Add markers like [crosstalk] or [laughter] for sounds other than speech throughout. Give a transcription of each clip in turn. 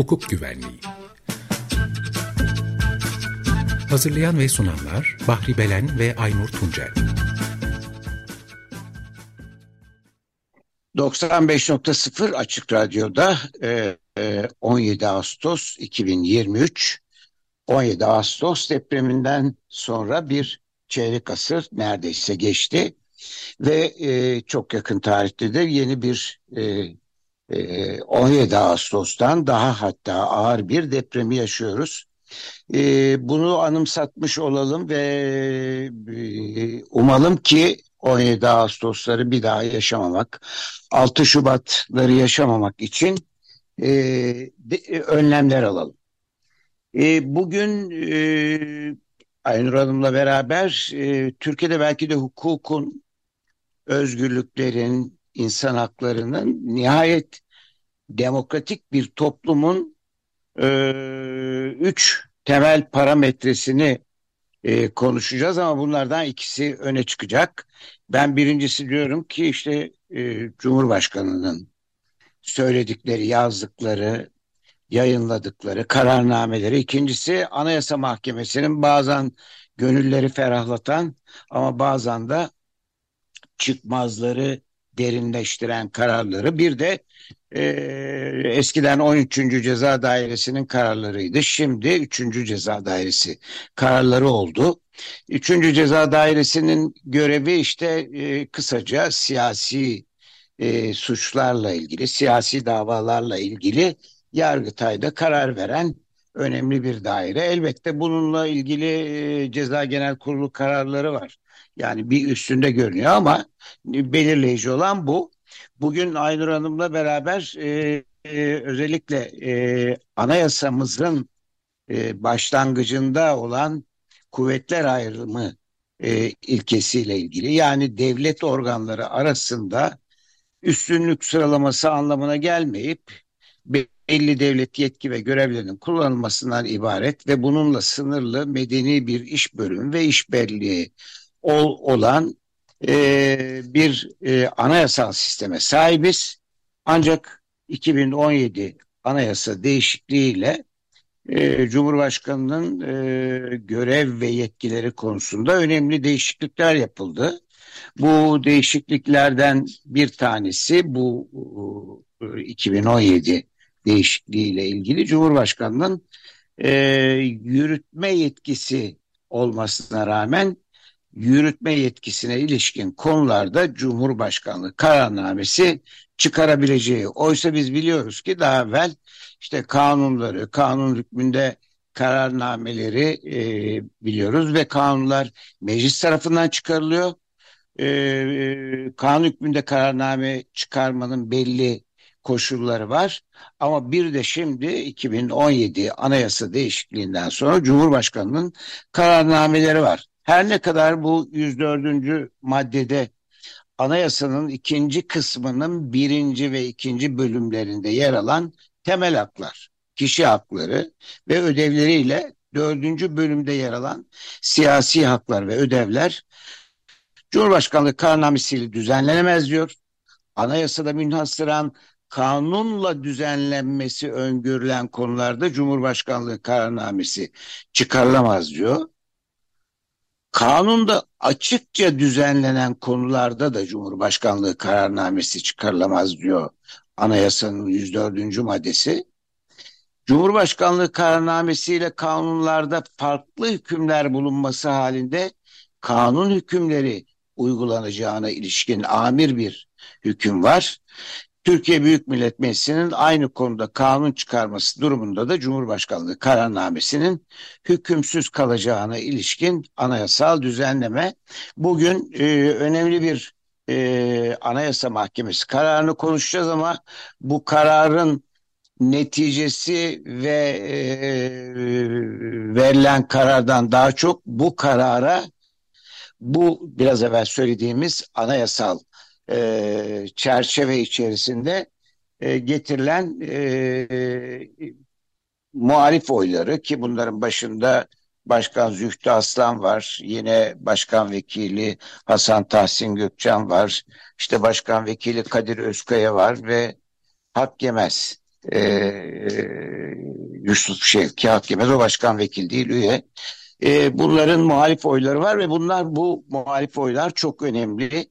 hukuk güvenliği. Hazırlayan ve sunanlar Bahri Belen ve Aynur Tuncel. 95.0 Açık Radyo'da 17 Ağustos 2023 17 Ağustos depreminden sonra bir çeyrek asır neredeyse geçti ve e, çok yakın tarihte de yeni bir e, e, 17 Ağustos'tan daha hatta ağır bir depremi yaşıyoruz. E, bunu anımsatmış olalım ve e, umalım ki 17 Ağustos'ları bir daha yaşamamak, 6 Şubat'ları yaşamamak için e, de, önlemler alalım. E, bugün e, Aynur Hanım'la beraber e, Türkiye'de belki de hukukun, özgürlüklerin, insan haklarının nihayet demokratik bir toplumun e, üç temel parametresini e, konuşacağız ama bunlardan ikisi öne çıkacak. Ben birincisi diyorum ki işte e, Cumhurbaşkanı'nın söyledikleri, yazdıkları, yayınladıkları kararnameleri. İkincisi Anayasa Mahkemesi'nin bazen gönülleri ferahlatan ama bazen de çıkmazları derinleştiren kararları. Bir de e, eskiden 13. Ceza Dairesi'nin kararlarıydı. Şimdi 3. Ceza Dairesi kararları oldu. 3. Ceza Dairesi'nin görevi işte e, kısaca siyasi e, suçlarla ilgili, siyasi davalarla ilgili Yargıtay'da karar veren önemli bir daire. Elbette bununla ilgili e, Ceza Genel Kurulu kararları var. Yani bir üstünde görünüyor ama belirleyici olan bu. Bugün Aynur Hanım'la beraber e, e, özellikle e, anayasamızın e, başlangıcında olan kuvvetler ayrımı e, ilkesiyle ilgili yani devlet organları arasında üstünlük sıralaması anlamına gelmeyip belli devlet yetki ve görevlerinin kullanılmasından ibaret ve bununla sınırlı medeni bir iş bölümü ve işbirliği ol, olan e, bir e, anayasal sisteme sahibiz. Ancak 2017 anayasa değişikliğiyle e, Cumhurbaşkanı'nın e, görev ve yetkileri konusunda önemli değişiklikler yapıldı. Bu değişikliklerden bir tanesi bu e, 2017 değişikliğiyle ilgili Cumhurbaşkanı'nın e, yürütme yetkisi olmasına rağmen yürütme yetkisine ilişkin konularda Cumhurbaşkanlığı kararnamesi çıkarabileceği. Oysa biz biliyoruz ki daha evvel işte kanunları, kanun hükmünde kararnameleri e, biliyoruz ve kanunlar meclis tarafından çıkarılıyor. E, e kanun hükmünde kararname çıkarmanın belli koşulları var. Ama bir de şimdi 2017 anayasa değişikliğinden sonra Cumhurbaşkanı'nın kararnameleri var. Her ne kadar bu 104. maddede anayasanın ikinci kısmının birinci ve ikinci bölümlerinde yer alan temel haklar, kişi hakları ve ödevleriyle dördüncü bölümde yer alan siyasi haklar ve ödevler Cumhurbaşkanlığı kararnamesiyle düzenlenemez diyor. Anayasada münhasıran kanunla düzenlenmesi öngörülen konularda Cumhurbaşkanlığı kararnamesi çıkarılamaz diyor. Kanunda açıkça düzenlenen konularda da Cumhurbaşkanlığı kararnamesi çıkarılamaz diyor anayasanın 104. maddesi. Cumhurbaşkanlığı kararnamesiyle kanunlarda farklı hükümler bulunması halinde kanun hükümleri uygulanacağına ilişkin amir bir hüküm var. Türkiye Büyük Millet Meclisi'nin aynı konuda kanun çıkarması durumunda da Cumhurbaşkanlığı kararnamesinin hükümsüz kalacağına ilişkin anayasal düzenleme. Bugün e, önemli bir e, Anayasa Mahkemesi kararını konuşacağız ama bu kararın neticesi ve e, verilen karardan daha çok bu karara bu biraz evvel söylediğimiz anayasal e, çerçeve içerisinde e, getirilen e, muhalif oyları ki bunların başında Başkan Zühtü Aslan var. Yine Başkan Vekili Hasan Tahsin Gökçen var. İşte Başkan Vekili Kadir Özkaya var ve Hak Yemez e, Yusuf şey, Kağıt Yemez o başkan vekil değil üye. E, bunların muhalif oyları var ve bunlar bu muhalif oylar çok önemli.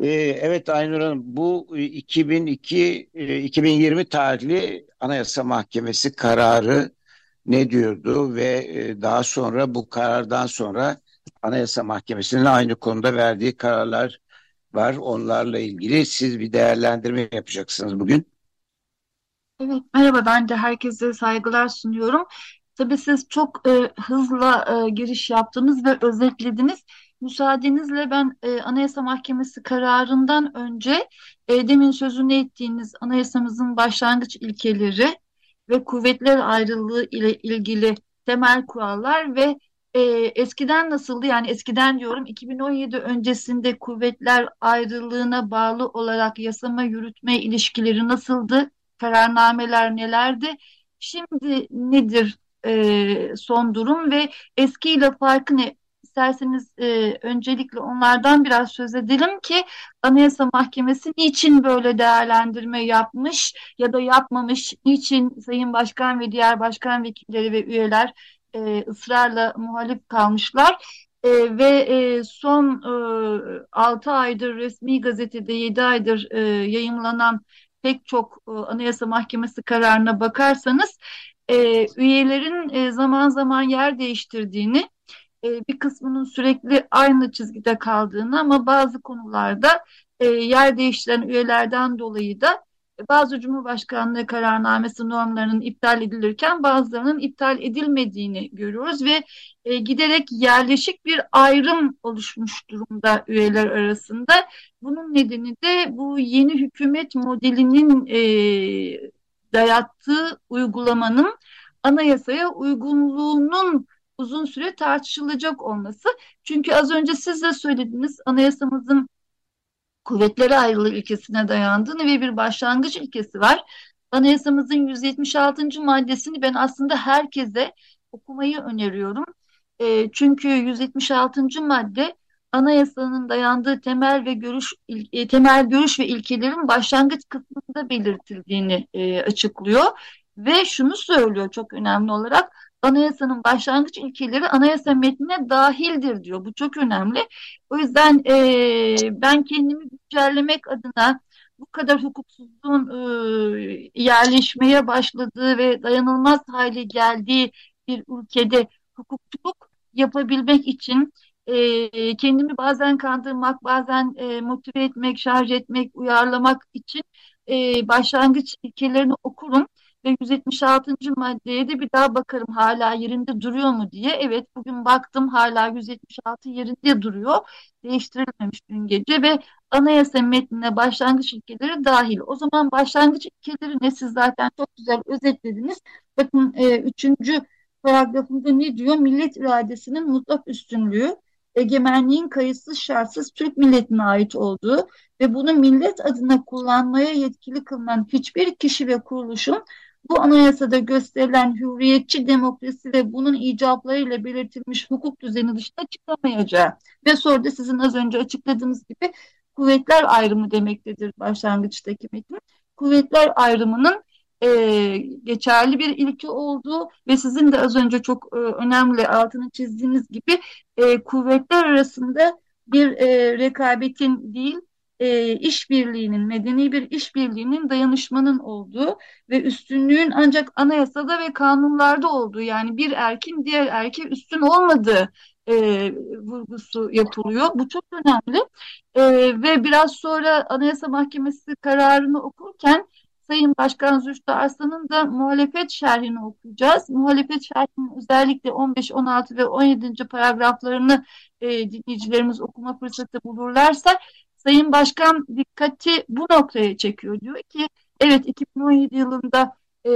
E, evet Aynur Hanım bu 2002 e, 2020 tarihli Anayasa Mahkemesi kararı ne diyordu ve e, daha sonra bu karardan sonra Anayasa Mahkemesi'nin aynı konuda verdiği kararlar var. Onlarla ilgili siz bir değerlendirme yapacaksınız bugün. Evet, merhaba ben de herkese saygılar sunuyorum. Tabii siz çok e, hızla e, giriş yaptınız ve özetlediniz. Müsaadenizle ben e, Anayasa Mahkemesi kararından önce e, demin sözünü ettiğiniz anayasamızın başlangıç ilkeleri ve kuvvetler ayrılığı ile ilgili temel kurallar ve e, eskiden nasıldı? Yani eskiden diyorum 2017 öncesinde kuvvetler ayrılığına bağlı olarak yasama yürütme ilişkileri nasıldı? Kararnameler nelerdi? Şimdi nedir e, son durum ve eskiyle farkı ne? İsterseniz e, öncelikle onlardan biraz söz edelim ki Anayasa Mahkemesi niçin böyle değerlendirme yapmış ya da yapmamış, niçin Sayın Başkan ve diğer başkan vekilleri ve üyeler e, ısrarla muhalif kalmışlar. E, ve e, son e, 6 aydır resmi gazetede 7 aydır e, yayımlanan pek çok e, Anayasa Mahkemesi kararına bakarsanız e, üyelerin e, zaman zaman yer değiştirdiğini, e, bir kısmının sürekli aynı çizgide kaldığını ama bazı konularda e, yer değiştiren üyelerden dolayı da bazı Cumhurbaşkanlığı kararnamesi normlarının iptal edilirken bazılarının iptal edilmediğini görüyoruz ve e, giderek yerleşik bir ayrım oluşmuş durumda üyeler arasında. Bunun nedeni de bu yeni hükümet modelinin e, dayattığı uygulamanın anayasaya uygunluğunun uzun süre tartışılacak olması. Çünkü az önce siz de söylediniz anayasamızın kuvvetleri ayrılığı ilkesine dayandığını ve bir başlangıç ilkesi var. Anayasamızın 176. maddesini ben aslında herkese okumayı öneriyorum. E, çünkü 176. madde anayasanın dayandığı temel ve görüş e, temel görüş ve ilkelerin başlangıç kısmında belirtildiğini e, açıklıyor ve şunu söylüyor çok önemli olarak anayasanın başlangıç ilkeleri anayasa metnine dahildir diyor. Bu çok önemli. O yüzden e, ben kendimi güncellemek adına bu kadar hukuksuzluğun e, yerleşmeye başladığı ve dayanılmaz hale geldiği bir ülkede hukukçuluk yapabilmek için e, kendimi bazen kandırmak, bazen e, motive etmek, şarj etmek, uyarlamak için e, başlangıç ilkelerini okurum ve 176. maddeye de bir daha bakarım hala yerinde duruyor mu diye. Evet bugün baktım hala 176 yerinde duruyor. Değiştirilmemiş dün gece ve anayasa metnine başlangıç ilkeleri dahil. O zaman başlangıç ilkeleri ne siz zaten çok güzel özetlediniz. Bakın e, üçüncü paragrafında ne diyor? Millet iradesinin mutlak üstünlüğü egemenliğin kayıtsız şartsız Türk milletine ait olduğu ve bunu millet adına kullanmaya yetkili kılınan hiçbir kişi ve kuruluşun bu anayasada gösterilen hürriyetçi demokrasi ve bunun icablarıyla belirtilmiş hukuk düzeni dışında çıkamayacağı ve sonra da sizin az önce açıkladığınız gibi kuvvetler ayrımı demektedir başlangıçtaki metin. Kuvvetler ayrımının e, geçerli bir ilki olduğu ve sizin de az önce çok e, önemli altını çizdiğiniz gibi e, kuvvetler arasında bir e, rekabetin değil e, işbirliğinin, medeni bir işbirliğinin dayanışmanın olduğu ve üstünlüğün ancak anayasada ve kanunlarda olduğu yani bir erkin diğer erkeğe üstün olmadığı e, vurgusu yapılıyor. Bu çok önemli e, ve biraz sonra Anayasa Mahkemesi kararını okurken Sayın Başkan Zühtü Arslan'ın da muhalefet şerhini okuyacağız. Muhalefet şerhinin özellikle 15, 16 ve 17. paragraflarını e, dinleyicilerimiz okuma fırsatı bulurlarsa Sayın Başkan dikkati bu noktaya çekiyor. Diyor ki evet 2017 yılında e,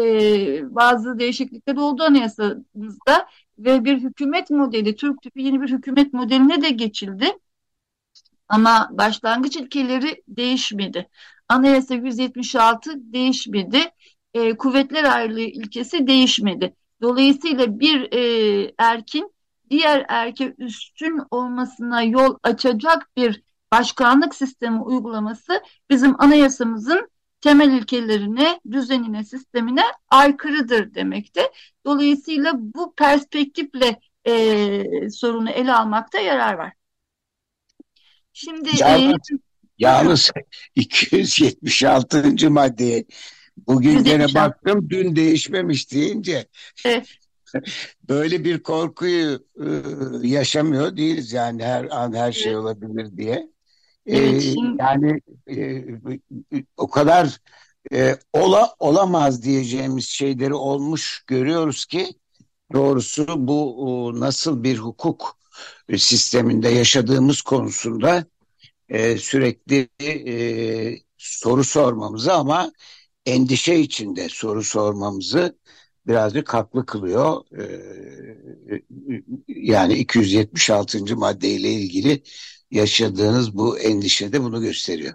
bazı değişiklikler oldu anayasamızda ve bir hükümet modeli, Türk tipi yeni bir hükümet modeline de geçildi. Ama başlangıç ilkeleri değişmedi. Anayasa 176 değişmedi. E, kuvvetler ayrılığı ilkesi değişmedi. Dolayısıyla bir e, erkin diğer erke üstün olmasına yol açacak bir başkanlık sistemi uygulaması bizim anayasamızın temel ilkelerine, düzenine, sistemine aykırıdır demekte. Dolayısıyla bu perspektifle e, sorunu ele almakta yarar var. Şimdi yalnız, e, yalnız 276. [laughs] maddeye bugün gene baktım dün değişmemiş deyince evet. [laughs] böyle bir korkuyu e, yaşamıyor değiliz yani her an her şey olabilir diye. E, evet, şimdi... Yani e, o kadar e, ola olamaz diyeceğimiz şeyleri olmuş görüyoruz ki doğrusu bu nasıl bir hukuk sisteminde yaşadığımız konusunda e, sürekli e, soru sormamızı ama endişe içinde soru sormamızı birazcık haklı kılıyor. E, yani 276. maddeyle ilgili yaşadığınız bu endişe de bunu gösteriyor.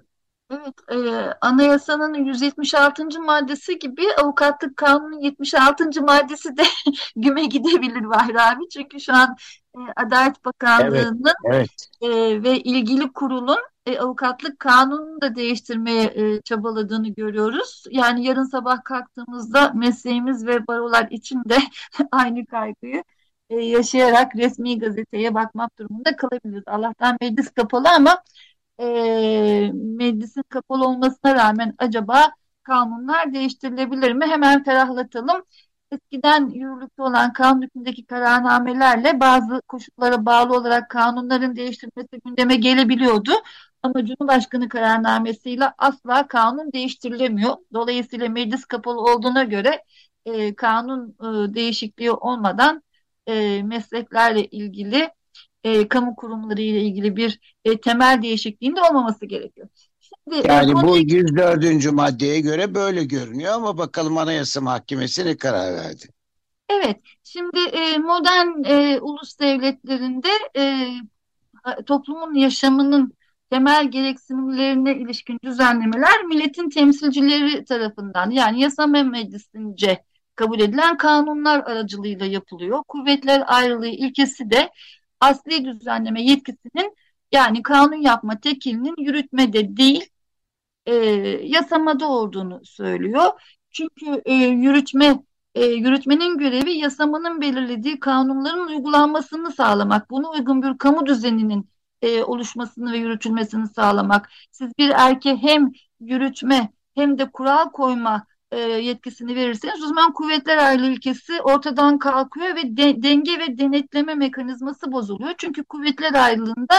Evet, e, anayasanın 176. maddesi gibi avukatlık kanunun 76. maddesi de [laughs] güme gidebilir Bahri abi. Çünkü şu an e, Adalet Bakanlığı'nın evet, evet. E, ve ilgili kurulun e, avukatlık kanununu da değiştirmeye e, çabaladığını görüyoruz. Yani yarın sabah kalktığımızda mesleğimiz ve barolar için de [laughs] aynı kaygıyı e, yaşayarak resmi gazeteye bakmak durumunda kalabiliriz. Allah'tan meclis kapalı ama e, meclisin kapalı olmasına rağmen acaba kanunlar değiştirilebilir mi? Hemen ferahlatalım. Eskiden yürürlükte olan kanun hükmündeki kararnamelerle bazı koşullara bağlı olarak kanunların değiştirilmesi gündeme gelebiliyordu. Ama Cumhurbaşkanı kararnamesiyle asla kanun değiştirilemiyor. Dolayısıyla meclis kapalı olduğuna göre e, kanun e, değişikliği olmadan e, mesleklerle ilgili e, kamu kurumları ile ilgili bir e, temel değişikliğin de olmaması gerekiyor. Şimdi, e, yani bu 104. maddeye göre böyle görünüyor ama bakalım Anayasa Mahkemesi ne karar verdi? Evet, şimdi e, modern e, ulus devletlerinde e, toplumun yaşamının temel gereksinimlerine ilişkin düzenlemeler milletin temsilcileri tarafından yani yasama meclisince kabul edilen kanunlar aracılığıyla yapılıyor. Kuvvetler ayrılığı ilkesi de asli düzenleme yetkisinin yani kanun yapma tekilinin yürütmede değil e, yasamada olduğunu söylüyor. Çünkü e, yürütme e, yürütmenin görevi yasamanın belirlediği kanunların uygulanmasını sağlamak. Bunu uygun bir kamu düzeninin e, oluşmasını ve yürütülmesini sağlamak. Siz bir erke hem yürütme hem de kural koyma e, yetkisini verirseniz o zaman kuvvetler ayrılığı ilkesi ortadan kalkıyor ve de, denge ve denetleme mekanizması bozuluyor. Çünkü kuvvetler ayrılığında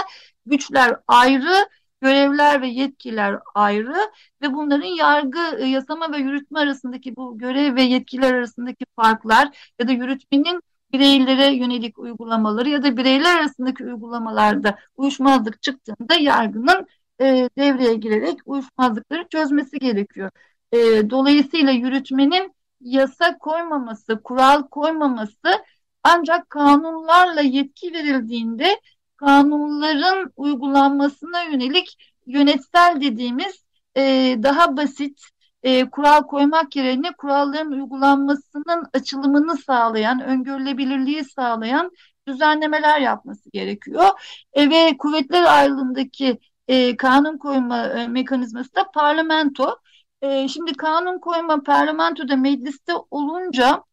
güçler ayrı, görevler ve yetkiler ayrı ve bunların yargı, e, yasama ve yürütme arasındaki bu görev ve yetkiler arasındaki farklar ya da yürütmenin bireylere yönelik uygulamaları ya da bireyler arasındaki uygulamalarda uyuşmazlık çıktığında yargının e, devreye girerek uyuşmazlıkları çözmesi gerekiyor. E, dolayısıyla yürütmenin yasa koymaması, kural koymaması ancak kanunlarla yetki verildiğinde kanunların uygulanmasına yönelik yönetsel dediğimiz e, daha basit e, kural koymak yerine kuralların uygulanmasının açılımını sağlayan, öngörülebilirliği sağlayan düzenlemeler yapması gerekiyor. E, ve kuvvetler ayrılığındaki e, kanun koyma e, mekanizması da parlamento. E, şimdi kanun koyma parlamentoda mecliste olunca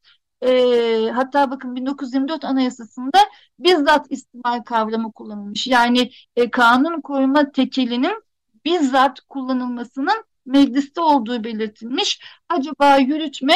e, hatta bakın 1924 Anayasası'nda bizzat istimal kavramı kullanılmış. Yani e, kanun koyma tekelinin bizzat kullanılmasının mecliste olduğu belirtilmiş. Acaba yürütme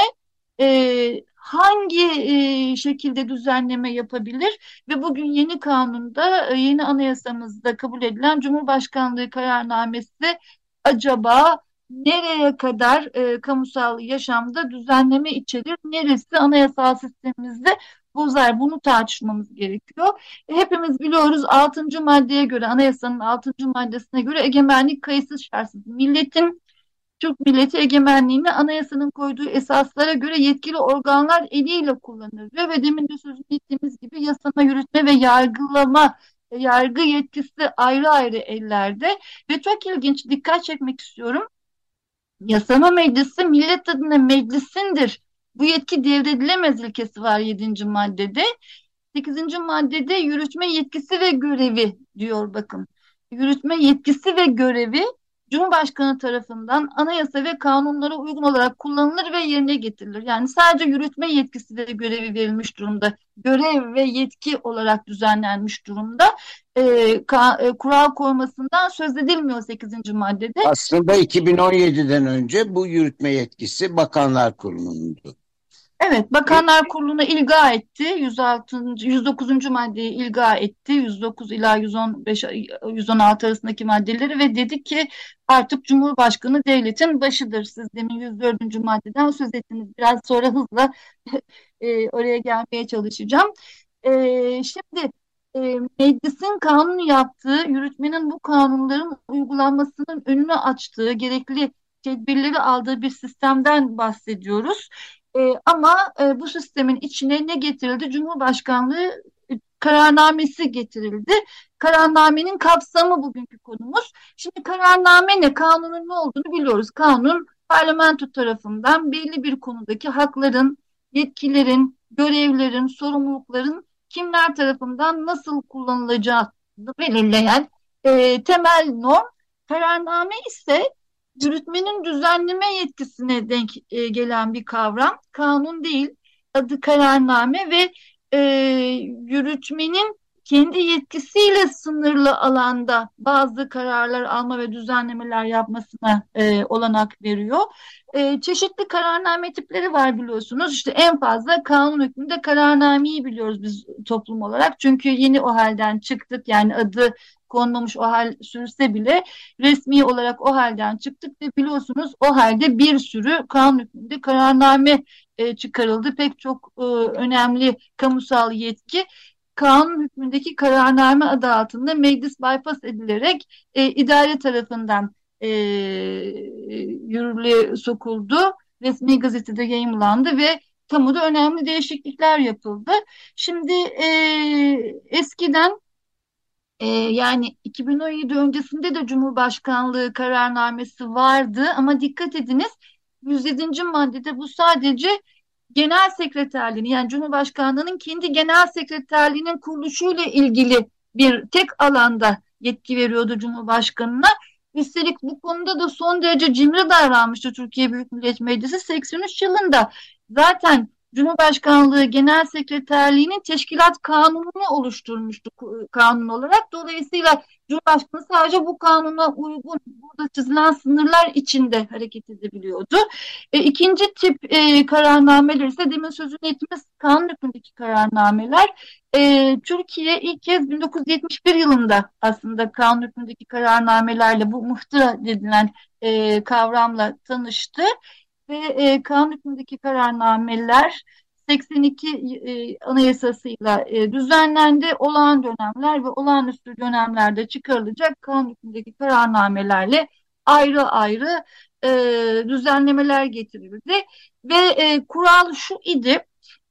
e, hangi e, şekilde düzenleme yapabilir ve bugün yeni kanunda e, yeni anayasamızda kabul edilen Cumhurbaşkanlığı kararnamesi acaba nereye kadar e, kamusal yaşamda düzenleme içerir, neresi anayasal sistemimizde bozar bunu tartışmamız gerekiyor. E, hepimiz biliyoruz 6. maddeye göre anayasanın 6. maddesine göre egemenlik kayıtsız şartsız milletin Türk milleti egemenliğini anayasanın koyduğu esaslara göre yetkili organlar eliyle kullanır diyor ve demin de sözünü ettiğimiz gibi yasama, yürütme ve yargılama yargı yetkisi ayrı ayrı ellerde ve çok ilginç dikkat çekmek istiyorum. Yasama meclisi millet adına meclisindir. Bu yetki devredilemez ilkesi var 7. maddede. 8. maddede yürütme yetkisi ve görevi diyor bakın. Yürütme yetkisi ve görevi Cumhurbaşkanı tarafından anayasa ve kanunlara uygun olarak kullanılır ve yerine getirilir. Yani sadece yürütme yetkisi de görevi verilmiş durumda. Görev ve yetki olarak düzenlenmiş durumda. E, ka, e, kural koymasından söz edilmiyor 8. maddede. Aslında 2017'den önce bu yürütme yetkisi Bakanlar Kurulu'nundu. Evet, Bakanlar Kurulu'na ilga etti. 106. 109. maddeyi ilga etti. 109 ila 115 116 arasındaki maddeleri ve dedi ki artık Cumhurbaşkanı devletin başıdır. Siz demin 104. maddeden söz ettiniz. Biraz sonra hızla [laughs] e, oraya gelmeye çalışacağım. E, şimdi e, meclisin kanun yaptığı, yürütmenin bu kanunların uygulanmasının önünü açtığı, gerekli tedbirleri aldığı bir sistemden bahsediyoruz. E, ama e, bu sistemin içine ne getirildi? Cumhurbaşkanlığı e, kararnamesi getirildi. Kararnamenin kapsamı bugünkü konumuz. Şimdi kararname ne? Kanunun ne olduğunu biliyoruz. Kanun parlamento tarafından belli bir konudaki hakların, yetkilerin, görevlerin, sorumlulukların kimler tarafından nasıl kullanılacağı belirleyen e, temel norm. Kararname ise yürütmenin düzenleme yetkisine denk e, gelen bir kavram. Kanun değil, adı kararname ve e, yürütmenin kendi yetkisiyle sınırlı alanda bazı kararlar alma ve düzenlemeler yapmasına e, olanak veriyor. E, çeşitli kararname tipleri var biliyorsunuz. İşte en fazla kanun hükmünde kararnameyi biliyoruz biz toplum olarak. Çünkü yeni o halden çıktık. Yani adı konmamış o hal sürse bile resmi olarak o halden çıktık ve biliyorsunuz o halde bir sürü kanun hükmünde kararname e, çıkarıldı. Pek çok e, önemli kamusal yetki kanun hükmündeki kararname adı altında meclis bypass edilerek e, idare tarafından e, yürürlüğe sokuldu. Resmi gazetede yayımlandı ve kamuda önemli değişiklikler yapıldı. Şimdi e, eskiden e, yani 2017 öncesinde de Cumhurbaşkanlığı kararnamesi vardı ama dikkat ediniz 107. maddede bu sadece genel sekreterliğini yani Cumhurbaşkanlığının kendi genel sekreterliğinin kuruluşuyla ilgili bir tek alanda yetki veriyordu Cumhurbaşkanı'na. Üstelik bu konuda da son derece cimri davranmıştı Türkiye Büyük Millet Meclisi 83 yılında. Zaten Cumhurbaşkanlığı Genel Sekreterliği'nin teşkilat kanununu oluşturmuştu kanun olarak. Dolayısıyla Cumhurbaşkanı sadece bu kanuna uygun burada çizilen sınırlar içinde hareket edebiliyordu. E, ikinci tip e, kararnameler ise demin sözünü ettiğimiz kanun hükmündeki kararnameler. E, Türkiye ilk kez 1971 yılında aslında kanun hükmündeki kararnamelerle bu muhtıra edilen e, kavramla tanıştı ve e, kanun hükmündeki kararnameler 82 e, anayasasıyla e, düzenlendi. Olağan dönemler ve olağanüstü dönemlerde çıkarılacak kanun hükmündeki kararnamelerle ayrı ayrı e, düzenlemeler getirildi. Ve e, kural şu idi,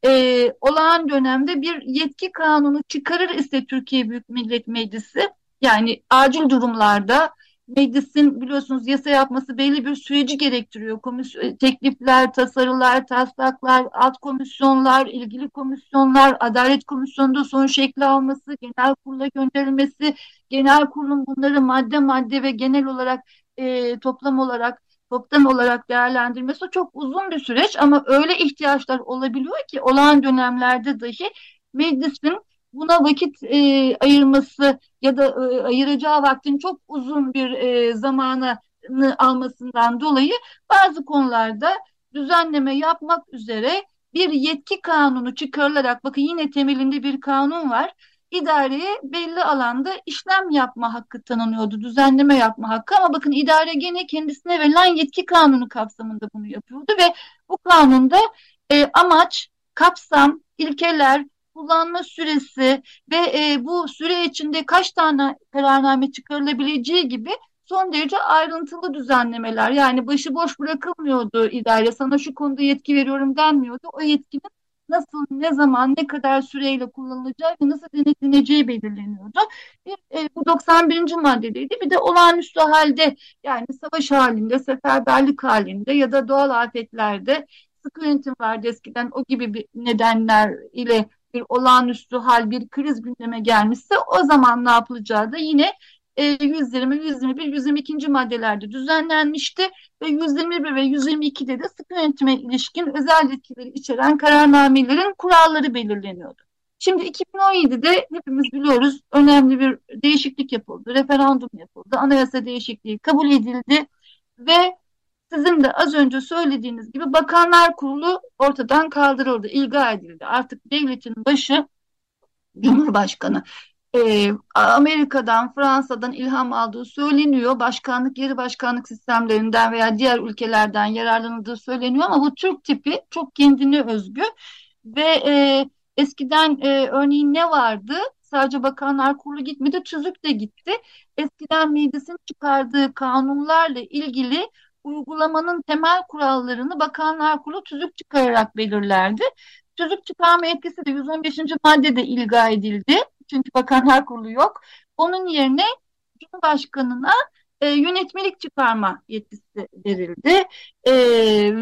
e, olağan dönemde bir yetki kanunu çıkarır ise Türkiye Büyük Millet Meclisi, yani acil durumlarda meclisin biliyorsunuz yasa yapması belli bir süreci gerektiriyor. Komisyon, e, teklifler, tasarılar, taslaklar, alt komisyonlar, ilgili komisyonlar, adalet komisyonunda son şekli alması, genel kurula gönderilmesi, genel kurulun bunları madde madde ve genel olarak e, toplam olarak toptan olarak değerlendirmesi çok uzun bir süreç ama öyle ihtiyaçlar olabiliyor ki olağan dönemlerde dahi meclisin buna vakit e, ayırması ya da e, ayıracağı vaktin çok uzun bir e, zamanı almasından dolayı bazı konularda düzenleme yapmak üzere bir yetki kanunu çıkarılarak bakın yine temelinde bir kanun var. İdareye belli alanda işlem yapma hakkı tanınıyordu, düzenleme yapma hakkı ama bakın idare gene kendisine verilen yetki kanunu kapsamında bunu yapıyordu ve bu kanunda e, amaç, kapsam, ilkeler, kullanma süresi ve e, bu süre içinde kaç tane kararname çıkarılabileceği gibi son derece ayrıntılı düzenlemeler yani başıboş bırakılmıyordu idare sana şu konuda yetki veriyorum denmiyordu. O yetkinin nasıl, ne zaman, ne kadar süreyle kullanılacağı ve nasıl denetleneceği belirleniyordu. Bir, e, bu 91. maddedeydi. Bir de olağanüstü halde yani savaş halinde, seferberlik halinde ya da doğal afetlerde sıkı yönetim vardı eskiden o gibi bir nedenler ile bir olağanüstü hal, bir kriz gündeme gelmişse o zaman ne yapılacağı da yine 120, 121, 122. maddelerde düzenlenmişti ve 121 ve 122'de de sıkı yönetime ilişkin özel yetkileri içeren kararnamelerin kuralları belirleniyordu. Şimdi 2017'de hepimiz biliyoruz önemli bir değişiklik yapıldı, referandum yapıldı, anayasa değişikliği kabul edildi ve sizin de az önce söylediğiniz gibi Bakanlar Kurulu ortadan kaldırıldı, ilga edildi. Artık devletin başı Cumhurbaşkanı. Ee, Amerika'dan, Fransa'dan ilham aldığı söyleniyor. Başkanlık, yeri başkanlık sistemlerinden veya diğer ülkelerden yararlanıldığı söyleniyor ama bu Türk tipi çok kendine özgü ve e, eskiden e, örneğin ne vardı? Sadece Bakanlar Kurulu gitmedi, tüzük de gitti. Eskiden meclisin çıkardığı kanunlarla ilgili uygulamanın temel kurallarını Bakanlar Kurulu tüzük çıkararak belirlerdi. Tüzük çıkarma etkisi de 115. maddede ilga edildi. Çünkü Bakanlar Kurulu yok. Onun yerine Cumhurbaşkanı'na e, yönetmelik çıkarma yetkisi verildi. E,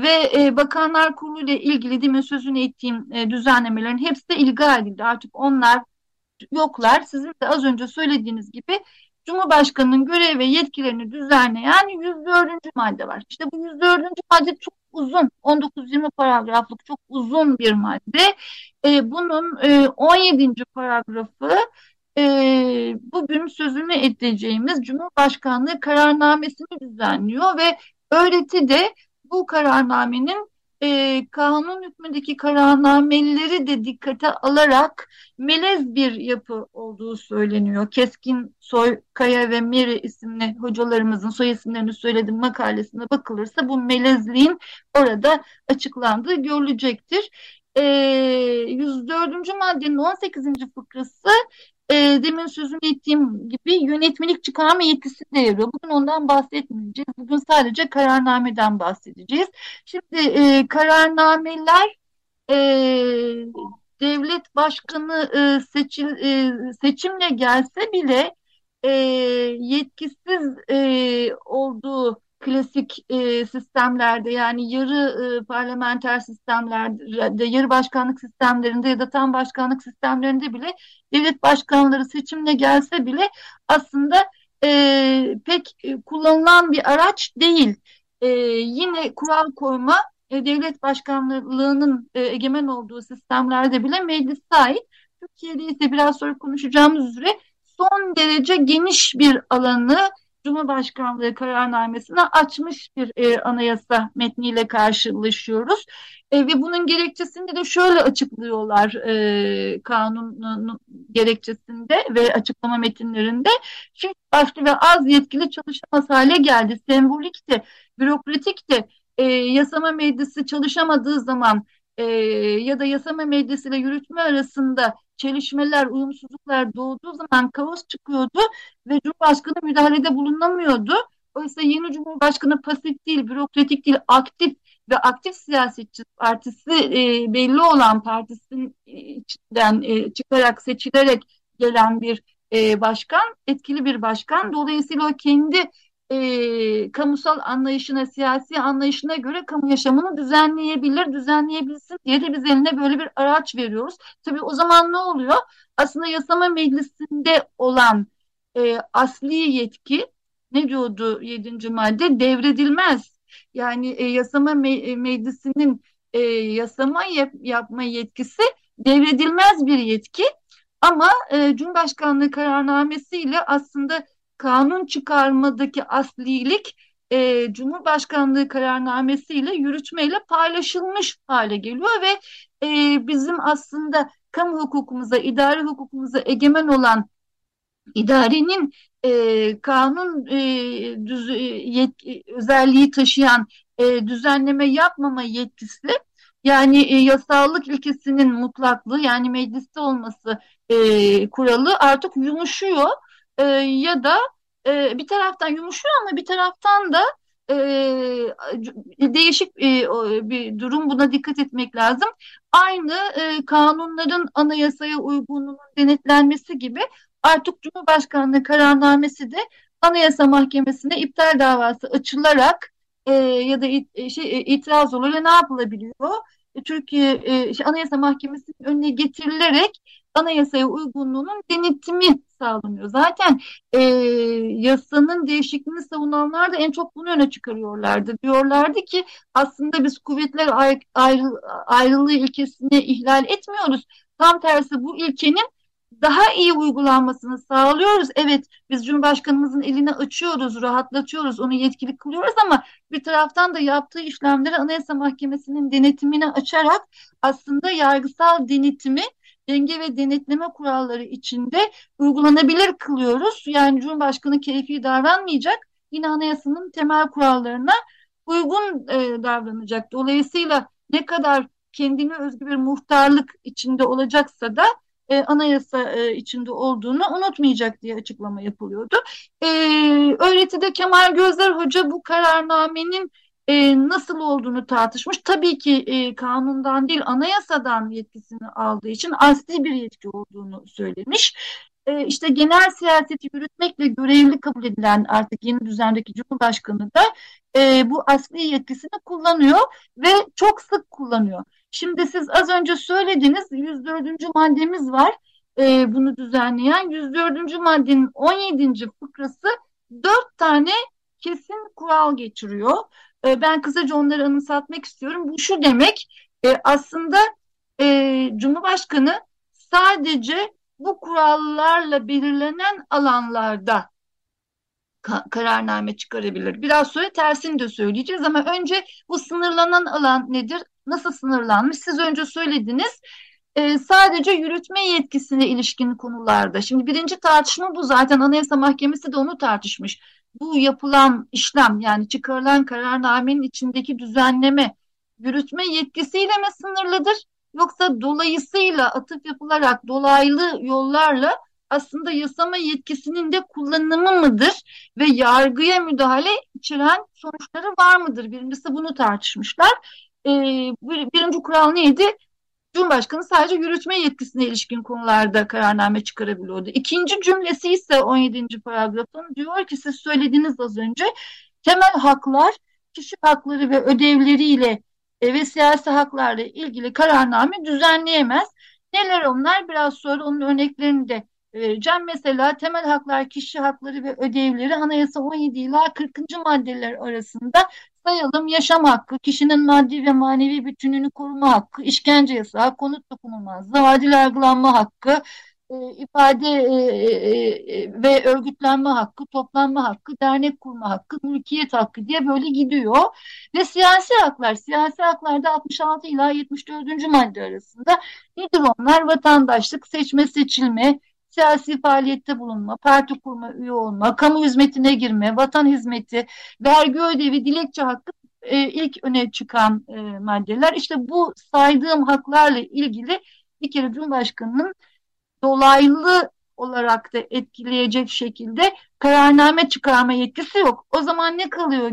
ve e, Bakanlar Kurulu ile ilgili demin sözünü ettiğim e, düzenlemelerin hepsi de ilga edildi. Artık onlar yoklar. Sizin de az önce söylediğiniz gibi Cumhurbaşkanı'nın görev ve yetkilerini düzenleyen 104. madde var. İşte bu 104. madde çok uzun, 19-20 paragraflık çok uzun bir madde. E, bunun e, 17. paragrafı e, bugün sözünü edeceğimiz Cumhurbaşkanlığı kararnamesini düzenliyor ve öğreti de bu kararnamenin e, kanun hükmündeki kararnameleri de dikkate alarak melez bir yapı olduğu söyleniyor. Keskin Soy, Kaya ve Meri isimli hocalarımızın soy isimlerini söyledim makalesine bakılırsa bu melezliğin orada açıklandığı görülecektir. E, 104. maddenin 18. fıkrası e, demin sözünü ettiğim gibi yönetmelik çıkarma yetkisi de yarıyor. Bugün ondan bahsetmeyeceğiz. Bugün sadece kararnameden bahsedeceğiz. Şimdi e, kararnameler e, devlet başkanı e, seçil, e, seçimle gelse bile e, yetkisiz e, olduğu klasik e, sistemlerde yani yarı e, parlamenter sistemlerde, yarı başkanlık sistemlerinde ya da tam başkanlık sistemlerinde bile devlet başkanları seçimle gelse bile aslında e, pek e, kullanılan bir araç değil. E, yine kural koyma e, devlet başkanlığının e, egemen olduğu sistemlerde bile meclis ait. Türkiye'de ise biraz sonra konuşacağımız üzere son derece geniş bir alanı Cumhurbaşkanlığı kararnamesine açmış bir e, anayasa metniyle karşılaşıyoruz. E, ve bunun gerekçesini de şöyle açıklıyorlar e, kanunun gerekçesinde ve açıklama metinlerinde. Çünkü başlı ve az yetkili çalışamaz hale geldi. Sembolik de, bürokratik de e, yasama meclisi çalışamadığı zaman e, ya da yasama meclisi yürütme arasında çelişmeler, uyumsuzluklar doğduğu zaman kaos çıkıyordu ve Cumhurbaşkanı müdahalede bulunamıyordu. Oysa yeni Cumhurbaşkanı pasif değil, bürokratik değil, aktif ve aktif siyasetçi partisi e, belli olan partisinin içinden e, çıkarak seçilerek gelen bir e, başkan, etkili bir başkan. Dolayısıyla o kendi e, kamusal anlayışına, siyasi anlayışına göre kamu yaşamını düzenleyebilir, düzenleyebilsin diye de biz eline böyle bir araç veriyoruz. Tabii o zaman ne oluyor? Aslında yasama meclisinde olan e, asli yetki ne diyordu 7. madde? Devredilmez. Yani e, yasama me e, meclisinin e, yasama yap yapma yetkisi devredilmez bir yetki. Ama e, Cumhurbaşkanlığı kararnamesiyle aslında kanun çıkarmadaki aslilik e, Cumhurbaşkanlığı kararnamesiyle yürütmeyle paylaşılmış hale geliyor ve e, bizim aslında kamu hukukumuza, idari hukukumuza egemen olan idarenin e, kanun e, düz, yet, özelliği taşıyan e, düzenleme yapmama yetkisi yani e, yasallık ilkesinin mutlaklığı yani mecliste olması e, kuralı artık yumuşuyor e, ya da e, bir taraftan yumuşuyor ama bir taraftan da e, değişik e, bir durum buna dikkat etmek lazım. Aynı e, kanunların anayasaya uygunluğunun denetlenmesi gibi artık Cumhurbaşkanlığı kararnamesi de Anayasa Mahkemesi'ne iptal davası açılarak e, ya da it, e, şey, e, itiraz oluyla ne yapılabiliyor? E, Türkiye e, şey, Anayasa Mahkemesi'nin önüne getirilerek anayasaya uygunluğunun denetimi sağlanıyor. Zaten e, yasanın değişikliğini savunanlar da en çok bunu öne çıkarıyorlardı. Diyorlardı ki aslında biz kuvvetler ayrı, ayrılığı ilkesini ihlal etmiyoruz. Tam tersi bu ilkenin daha iyi uygulanmasını sağlıyoruz. Evet biz Cumhurbaşkanımızın elini açıyoruz, rahatlatıyoruz, onu yetkili kılıyoruz ama bir taraftan da yaptığı işlemleri Anayasa Mahkemesi'nin denetimine açarak aslında yargısal denetimi denge ve denetleme kuralları içinde uygulanabilir kılıyoruz. Yani Cumhurbaşkanı keyfi davranmayacak, yine anayasanın temel kurallarına uygun e, davranacak. Dolayısıyla ne kadar kendine özgü bir muhtarlık içinde olacaksa da e, anayasa e, içinde olduğunu unutmayacak diye açıklama yapılıyordu. E, öğretide Kemal Gözler Hoca bu kararnamenin e, nasıl olduğunu tartışmış. Tabii ki e, kanundan değil anayasadan yetkisini aldığı için asli bir yetki olduğunu söylemiş. E, işte genel siyaseti yürütmekle görevli kabul edilen artık yeni düzendeki Cumhurbaşkanı da e, bu asli yetkisini kullanıyor ve çok sık kullanıyor. Şimdi siz az önce söylediniz 104. maddemiz var e, bunu düzenleyen. 104. maddenin 17. fıkrası 4 tane kesin kural geçiriyor. E, ben kısaca onları anımsatmak istiyorum. Bu şu demek e, aslında e, Cumhurbaşkanı sadece bu kurallarla belirlenen alanlarda ka kararname çıkarabilir. Biraz sonra tersini de söyleyeceğiz ama önce bu sınırlanan alan nedir? Nasıl sınırlanmış? Siz önce söylediniz. Ee, sadece yürütme yetkisine ilişkin konularda. Şimdi birinci tartışma bu zaten Anayasa Mahkemesi de onu tartışmış. Bu yapılan işlem yani çıkarılan kararnamenin içindeki düzenleme yürütme yetkisiyle mi sınırlıdır? Yoksa dolayısıyla atıf yapılarak dolaylı yollarla aslında yasama yetkisinin de kullanımı mıdır ve yargıya müdahale içeren sonuçları var mıdır? Birincisi bunu tartışmışlar. Ee, birinci kural neydi? Cumhurbaşkanı sadece yürütme yetkisine ilişkin konularda kararname çıkarabiliyordu. İkinci cümlesi ise 17. paragrafın diyor ki siz söylediniz az önce temel haklar kişi hakları ve ödevleriyle e, ve siyasi haklarla ilgili kararname düzenleyemez. Neler onlar? Biraz sonra onun örneklerini de vereceğim. Mesela temel haklar, kişi hakları ve ödevleri Anayasa 17 ila 40. maddeler arasında sayalım. Yaşam hakkı, kişinin maddi ve manevi bütünlüğünü koruma hakkı, işkence yasağı, konut dokunulmazlığı, adil yargılanma hakkı, e, ifade e, e, ve örgütlenme hakkı, toplanma hakkı, dernek kurma hakkı, mülkiyet hakkı diye böyle gidiyor. Ve siyasi haklar, siyasi haklarda 66 ila 74. madde arasında nedir onlar? Vatandaşlık, seçme seçilme, siyasi faaliyette bulunma, parti kurma, üye olma, kamu hizmetine girme, vatan hizmeti, vergi ödevi, dilekçe hakkı e, ilk öne çıkan e, maddeler. İşte bu saydığım haklarla ilgili bir kere Cumhurbaşkanı'nın dolaylı olarak da etkileyecek şekilde kararname çıkarma yetkisi yok. O zaman ne kalıyor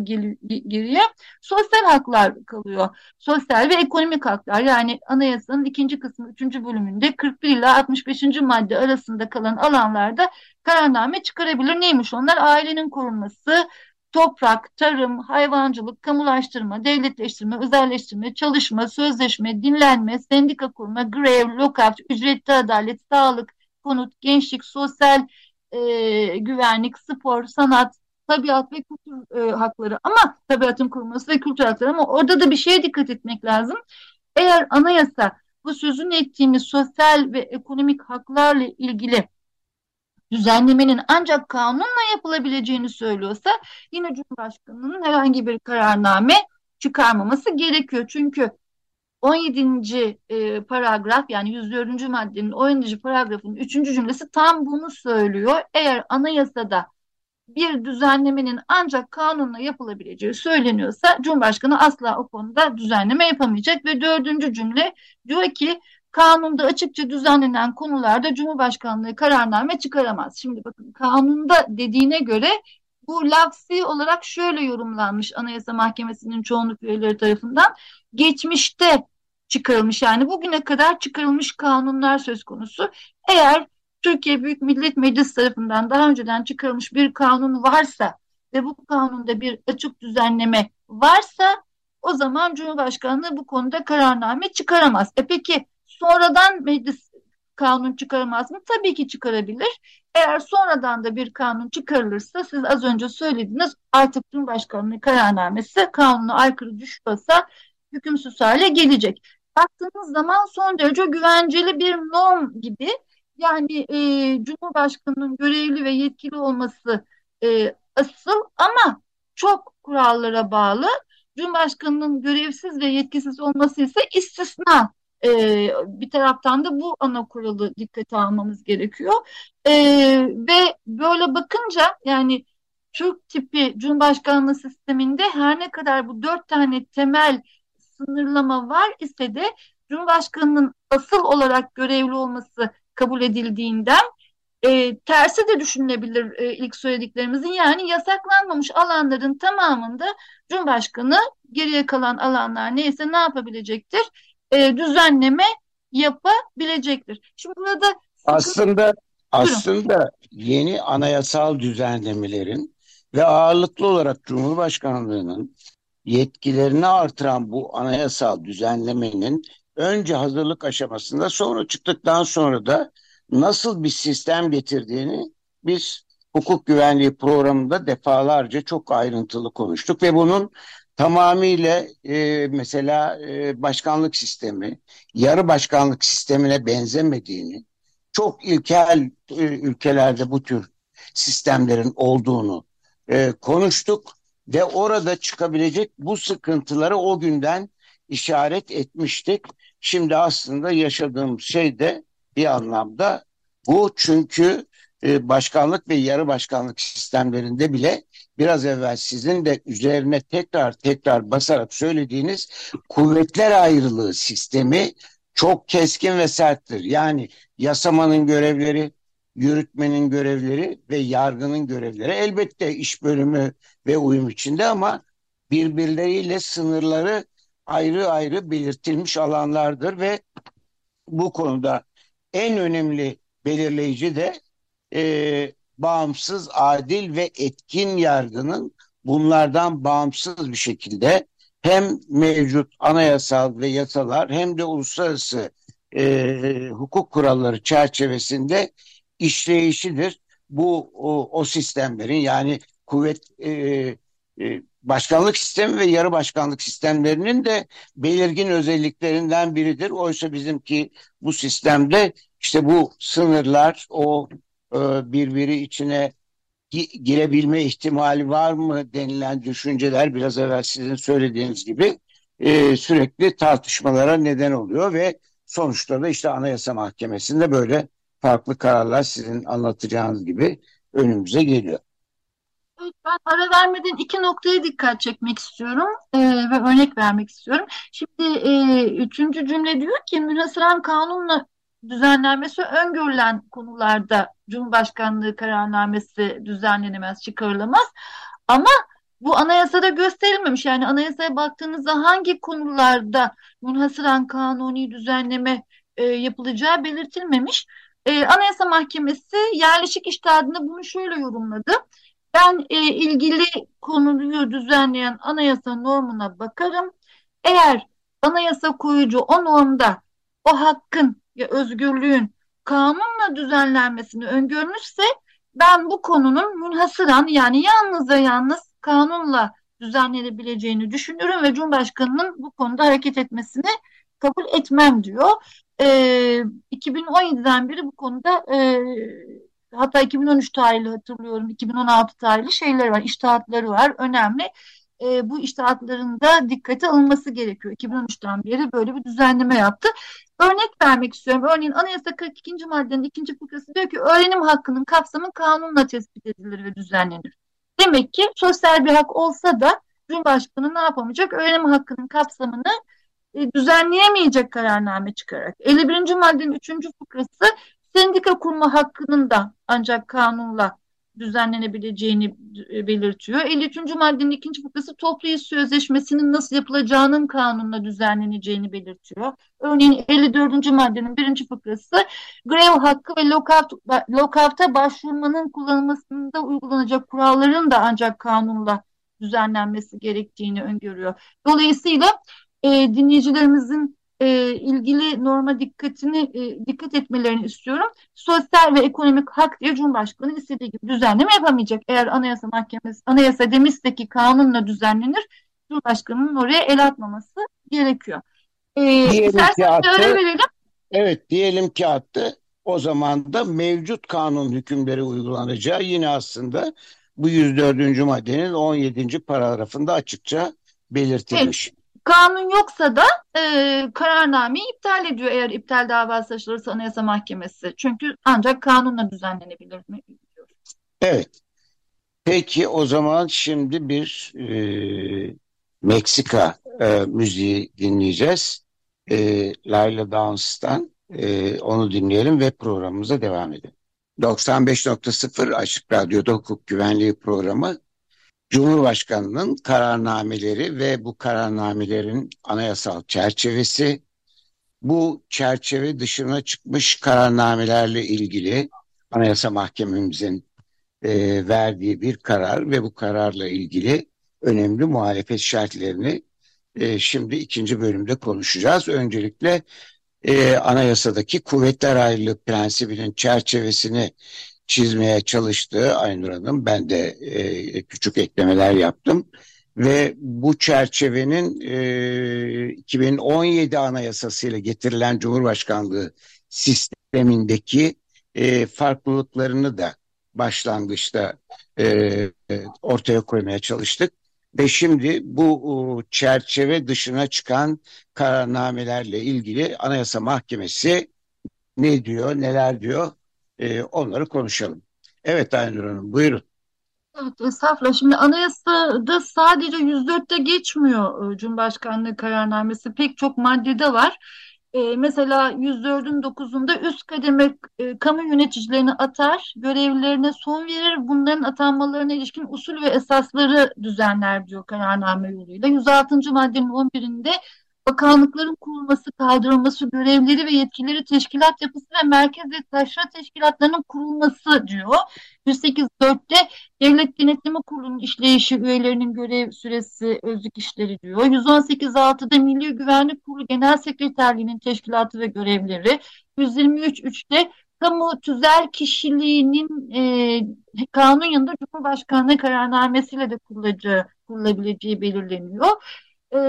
geriye? Sosyal haklar kalıyor. Sosyal ve ekonomik haklar yani anayasanın ikinci kısmı üçüncü bölümünde 41 ile 65. madde arasında kalan alanlarda kararname çıkarabilir. Neymiş onlar? Ailenin korunması, toprak, tarım, hayvancılık, kamulaştırma, devletleştirme, özelleştirme, çalışma, sözleşme, dinlenme, sendika kurma, grev, lockout, ücretli adalet, sağlık, konut, gençlik, sosyal e, güvenlik, spor, sanat, tabiat ve kültür e, hakları ama tabiatın korunması ve kültür hakları ama orada da bir şeye dikkat etmek lazım. Eğer anayasa bu sözünü ettiğimiz sosyal ve ekonomik haklarla ilgili düzenlemenin ancak kanunla yapılabileceğini söylüyorsa yine Cumhurbaşkanı'nın herhangi bir kararname çıkarmaması gerekiyor. Çünkü 17. E, paragraf yani 104. maddenin 17. paragrafın 3. cümlesi tam bunu söylüyor. Eğer anayasada bir düzenlemenin ancak kanunla yapılabileceği söyleniyorsa Cumhurbaşkanı asla o konuda düzenleme yapamayacak ve dördüncü cümle diyor ki kanunda açıkça düzenlenen konularda Cumhurbaşkanlığı kararname çıkaramaz. Şimdi bakın kanunda dediğine göre bu lafsi olarak şöyle yorumlanmış Anayasa Mahkemesi'nin çoğunluk üyeleri tarafından. Geçmişte çıkarılmış yani bugüne kadar çıkarılmış kanunlar söz konusu. Eğer Türkiye Büyük Millet Meclisi tarafından daha önceden çıkarılmış bir kanun varsa ve bu kanunda bir açık düzenleme varsa o zaman Cumhurbaşkanlığı bu konuda kararname çıkaramaz. E peki sonradan meclis kanun çıkaramaz mı? Tabii ki çıkarabilir. Eğer sonradan da bir kanun çıkarılırsa siz az önce söylediniz artık Cumhurbaşkanlığı kararnamesi kanuna aykırı düşüyorsa hükümsüz hale gelecek. Baktığınız zaman son derece güvenceli bir norm gibi yani e, Cumhurbaşkanı'nın görevli ve yetkili olması e, asıl ama çok kurallara bağlı. Cumhurbaşkanının görevsiz ve yetkisiz olması ise istisna. Ee, bir taraftan da bu ana kuralı dikkate almamız gerekiyor. Ee, ve böyle bakınca yani Türk tipi Cumhurbaşkanlığı sisteminde her ne kadar bu dört tane temel sınırlama var ise de Cumhurbaşkanının asıl olarak görevli olması kabul edildiğinden e, tersi de düşünülebilir e, ilk söylediklerimizin. Yani yasaklanmamış alanların tamamında Cumhurbaşkanı geriye kalan alanlar neyse ne yapabilecektir? E, düzenleme yapabilecektir. Şimdi burada aslında aslında yeni anayasal düzenlemelerin ve ağırlıklı olarak Cumhurbaşkanlığının yetkilerini artıran bu anayasal düzenlemenin önce hazırlık aşamasında sonra çıktıktan sonra da nasıl bir sistem getirdiğini biz hukuk güvenliği programında defalarca çok ayrıntılı konuştuk ve bunun tamamıyla e, mesela e, başkanlık sistemi, yarı başkanlık sistemine benzemediğini, çok ilkel e, ülkelerde bu tür sistemlerin olduğunu e, konuştuk ve orada çıkabilecek bu sıkıntıları o günden işaret etmiştik. Şimdi aslında yaşadığım şey de bir anlamda bu çünkü e, başkanlık ve yarı başkanlık sistemlerinde bile biraz evvel sizin de üzerine tekrar tekrar basarak söylediğiniz kuvvetler ayrılığı sistemi çok keskin ve serttir. Yani yasamanın görevleri, yürütmenin görevleri ve yargının görevleri. Elbette iş bölümü ve uyum içinde ama birbirleriyle sınırları ayrı ayrı belirtilmiş alanlardır ve bu konuda en önemli belirleyici de e, bağımsız, adil ve etkin yargının bunlardan bağımsız bir şekilde hem mevcut anayasal ve yasalar hem de uluslararası e, hukuk kuralları çerçevesinde işleyişidir. Bu o, o sistemlerin yani kuvvet e, e, başkanlık sistemi ve yarı başkanlık sistemlerinin de belirgin özelliklerinden biridir. Oysa bizimki bu sistemde işte bu sınırlar o e, birbiri içine girebilme ihtimali var mı denilen düşünceler biraz evvel sizin söylediğiniz gibi e, sürekli tartışmalara neden oluyor ve sonuçta da işte Anayasa Mahkemesi'nde böyle farklı kararlar sizin anlatacağınız gibi önümüze geliyor. Evet, ben ara vermeden iki noktaya dikkat çekmek istiyorum e, ve örnek vermek istiyorum. Şimdi e, üçüncü cümle diyor ki münhasıran kanunla düzenlenmesi öngörülen konularda Cumhurbaşkanlığı kararnamesi düzenlenemez, çıkarılamaz. Ama bu anayasada gösterilmemiş. Yani anayasaya baktığınızda hangi konularda münhasıran kanuni düzenleme e, yapılacağı belirtilmemiş. E, Anayasa Mahkemesi yerleşik iştihadında bunu şöyle yorumladı. Ben e, ilgili konuyu düzenleyen anayasa normuna bakarım. Eğer anayasa koyucu o normda o hakkın ya özgürlüğün kanunla düzenlenmesini öngörmüşse ben bu konunun münhasıran yani yalnız ve yalnız kanunla düzenlenebileceğini düşünürüm ve Cumhurbaşkanı'nın bu konuda hareket etmesini kabul etmem diyor. E, 2017'den beri bu konuda e, hatta 2013 tarihli hatırlıyorum 2016 tarihli şeyler var, iştahatları var önemli. E, bu iştahatların da dikkate alınması gerekiyor. 2013'ten beri böyle bir düzenleme yaptı. Örnek vermek istiyorum. Örneğin Anayasa 42. maddenin ikinci fıkrası diyor ki öğrenim hakkının kapsamı kanunla tespit edilir ve düzenlenir. Demek ki sosyal bir hak olsa da Cumhurbaşkanı ne yapamayacak? Öğrenim hakkının kapsamını düzenleyemeyecek kararname çıkarak. 51. maddenin 3. fıkrası sendika kurma hakkının da ancak kanunla düzenlenebileceğini e, belirtiyor. 53. maddenin ikinci fıkrası toplu iş sözleşmesinin nasıl yapılacağının kanunla düzenleneceğini belirtiyor. Örneğin 54. maddenin birinci fıkrası grev hakkı ve lockout, lockout'a başvurmanın kullanılmasında uygulanacak kuralların da ancak kanunla düzenlenmesi gerektiğini öngörüyor. Dolayısıyla e, dinleyicilerimizin e, ilgili norma dikkatini e, dikkat etmelerini istiyorum. Sosyal ve ekonomik hak diye Cumhurbaşkanı istediği gibi düzenleme yapamayacak. Eğer Anayasa Mahkemesi Anayasa demişse kanunla düzenlenir, Cumhurbaşkanının oraya el atmaması gerekiyor. E, ki attı, verelim. Evet diyelim ki attı. O zaman da mevcut kanun hükümleri uygulanacağı yine aslında bu 104. maddenin 17. paragrafında açıkça belirtilmiş. Evet. Kanun yoksa da e, kararnameyi iptal ediyor eğer iptal davası açılırsa Anayasa Mahkemesi. Çünkü ancak kanunla düzenlenebilir mi? Evet. Peki o zaman şimdi bir e, Meksika e, müziği dinleyeceğiz. E, Layla Downs'tan e, onu dinleyelim ve programımıza devam edelim. 95.0 Açık Radyo'da hukuk güvenliği programı Cumhurbaşkanı'nın kararnameleri ve bu kararnamelerin anayasal çerçevesi, bu çerçeve dışına çıkmış kararnamelerle ilgili Anayasa Mahkememizin e, verdiği bir karar ve bu kararla ilgili önemli muhalefet şartlarını e, şimdi ikinci bölümde konuşacağız. Öncelikle e, anayasadaki kuvvetler ayrılığı prensibinin çerçevesini çizmeye çalıştı Aynur Hanım. Ben de e, küçük eklemeler yaptım. Ve bu çerçevenin e, 2017 anayasasıyla getirilen Cumhurbaşkanlığı sistemindeki e, farklılıklarını da başlangıçta e, ortaya koymaya çalıştık. Ve şimdi bu çerçeve dışına çıkan kararnamelerle ilgili Anayasa Mahkemesi ne diyor, neler diyor e, onları konuşalım. Evet Aynur Hanım buyurun. Evet estağfurullah. Şimdi anayasada sadece 104'te geçmiyor e, Cumhurbaşkanlığı kararnamesi. Pek çok maddede var. E, mesela 104'ün 9'unda üst kademe e, kamu yöneticilerini atar, görevlilerine son verir, bunların atanmalarına ilişkin usul ve esasları düzenler diyor kararname yoluyla. 106. maddenin 11'inde bakanlıkların kurulması, kaldırılması, görevleri ve yetkileri teşkilat yapısı ve merkez ve taşra teşkilatlarının kurulması diyor. 108.4'te Devlet Denetleme Kurulu'nun işleyişi, üyelerinin görev süresi, özlük işleri diyor. 118.6'da Milli Güvenlik Kurulu Genel Sekreterliğinin teşkilatı ve görevleri. 123.3'te kamu tüzel kişiliğinin e, kanun yanında Cumhurbaşkanlığı kararnamesiyle de kurulacağı, kurulabileceği belirleniyor e,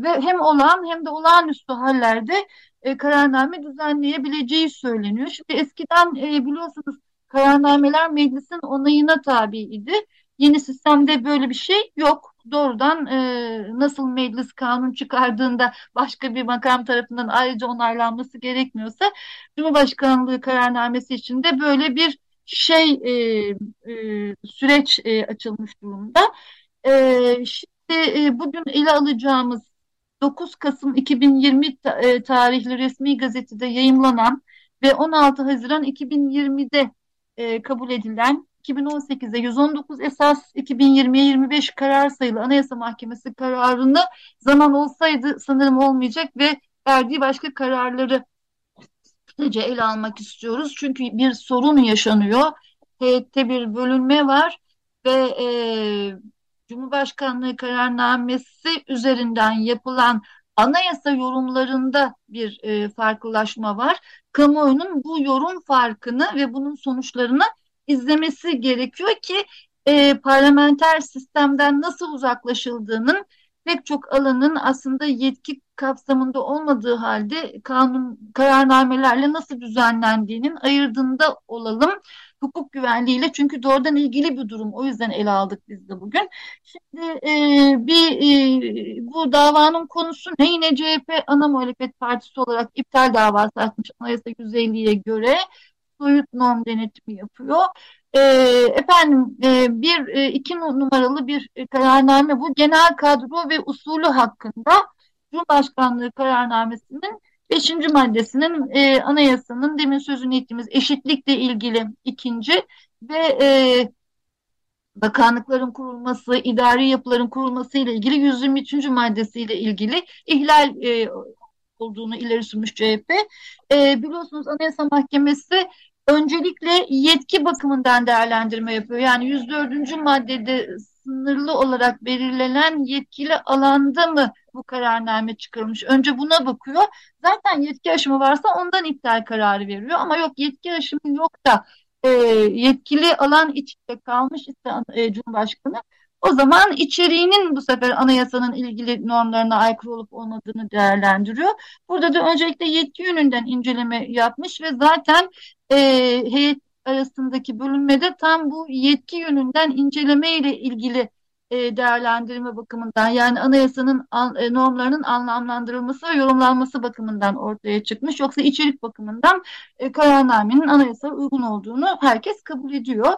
ve hem olan hem de olağanüstü hallerde e, kararname düzenleyebileceği söyleniyor. Şimdi eskiden e, biliyorsunuz kararnameler meclisin onayına tabiydi. Yeni sistemde böyle bir şey yok. Doğrudan e, nasıl meclis kanun çıkardığında başka bir makam tarafından ayrıca onaylanması gerekmiyorsa Cumhurbaşkanlığı kararnamesi için de böyle bir şey e, e, süreç e, açılmış durumda. E, e, bugün ele alacağımız 9 Kasım 2020 e, tarihli resmi gazetede yayımlanan ve 16 Haziran 2020'de e, kabul edilen 2018'de 119 esas 2020'ye 25 karar sayılı Anayasa Mahkemesi kararını zaman olsaydı sanırım olmayacak ve verdiği başka kararları kısaca ele almak istiyoruz. Çünkü bir sorun yaşanıyor. Heyette bir bölünme var ve e, Cumhurbaşkanlığı kararnamesi üzerinden yapılan anayasa yorumlarında bir e, farklılaşma var. Kamuoyunun bu yorum farkını ve bunun sonuçlarını izlemesi gerekiyor ki e, parlamenter sistemden nasıl uzaklaşıldığının pek çok alanın aslında yetki kapsamında olmadığı halde kanun kararnamelerle nasıl düzenlendiğinin ayırdığında olalım hukuk güvenliğiyle çünkü doğrudan ilgili bir durum. O yüzden ele aldık biz de bugün. Şimdi e, bir e, bu davanın konusu ne? Yine CHP ana muhalefet partisi olarak iptal davası açmış Anayasa 150'ye göre soyut norm denetimi yapıyor. E, efendim e, bir e, iki numaralı bir kararname bu. Genel kadro ve usulü hakkında Cumhurbaşkanlığı kararnamesinin Beşinci maddesinin e, anayasanın demin sözünü ettiğimiz eşitlikle ilgili ikinci ve e, bakanlıkların kurulması, idari yapıların kurulması ile ilgili 123. maddesiyle ilgili ihlal e, olduğunu ileri sürmüş CHP. E, biliyorsunuz Anayasa Mahkemesi öncelikle yetki bakımından değerlendirme yapıyor. Yani 104. maddede sınırlı olarak belirlenen yetkili alanda mı bu kararname çıkarılmış? Önce buna bakıyor. Zaten yetki aşımı varsa ondan iptal kararı veriyor. Ama yok yetki aşımı yok da e, yetkili alan içinde kalmış e, Cumhurbaşkanı o zaman içeriğinin bu sefer anayasanın ilgili normlarına aykırı olup olmadığını değerlendiriyor. Burada da öncelikle yetki yönünden inceleme yapmış ve zaten e, heyet arasındaki bölünmede tam bu yetki yönünden inceleme ile ilgili e, değerlendirme bakımından yani anayasanın an, e, normlarının anlamlandırılması ve yorumlanması bakımından ortaya çıkmış. Yoksa içerik bakımından e, kararnamenin anayasaya uygun olduğunu herkes kabul ediyor.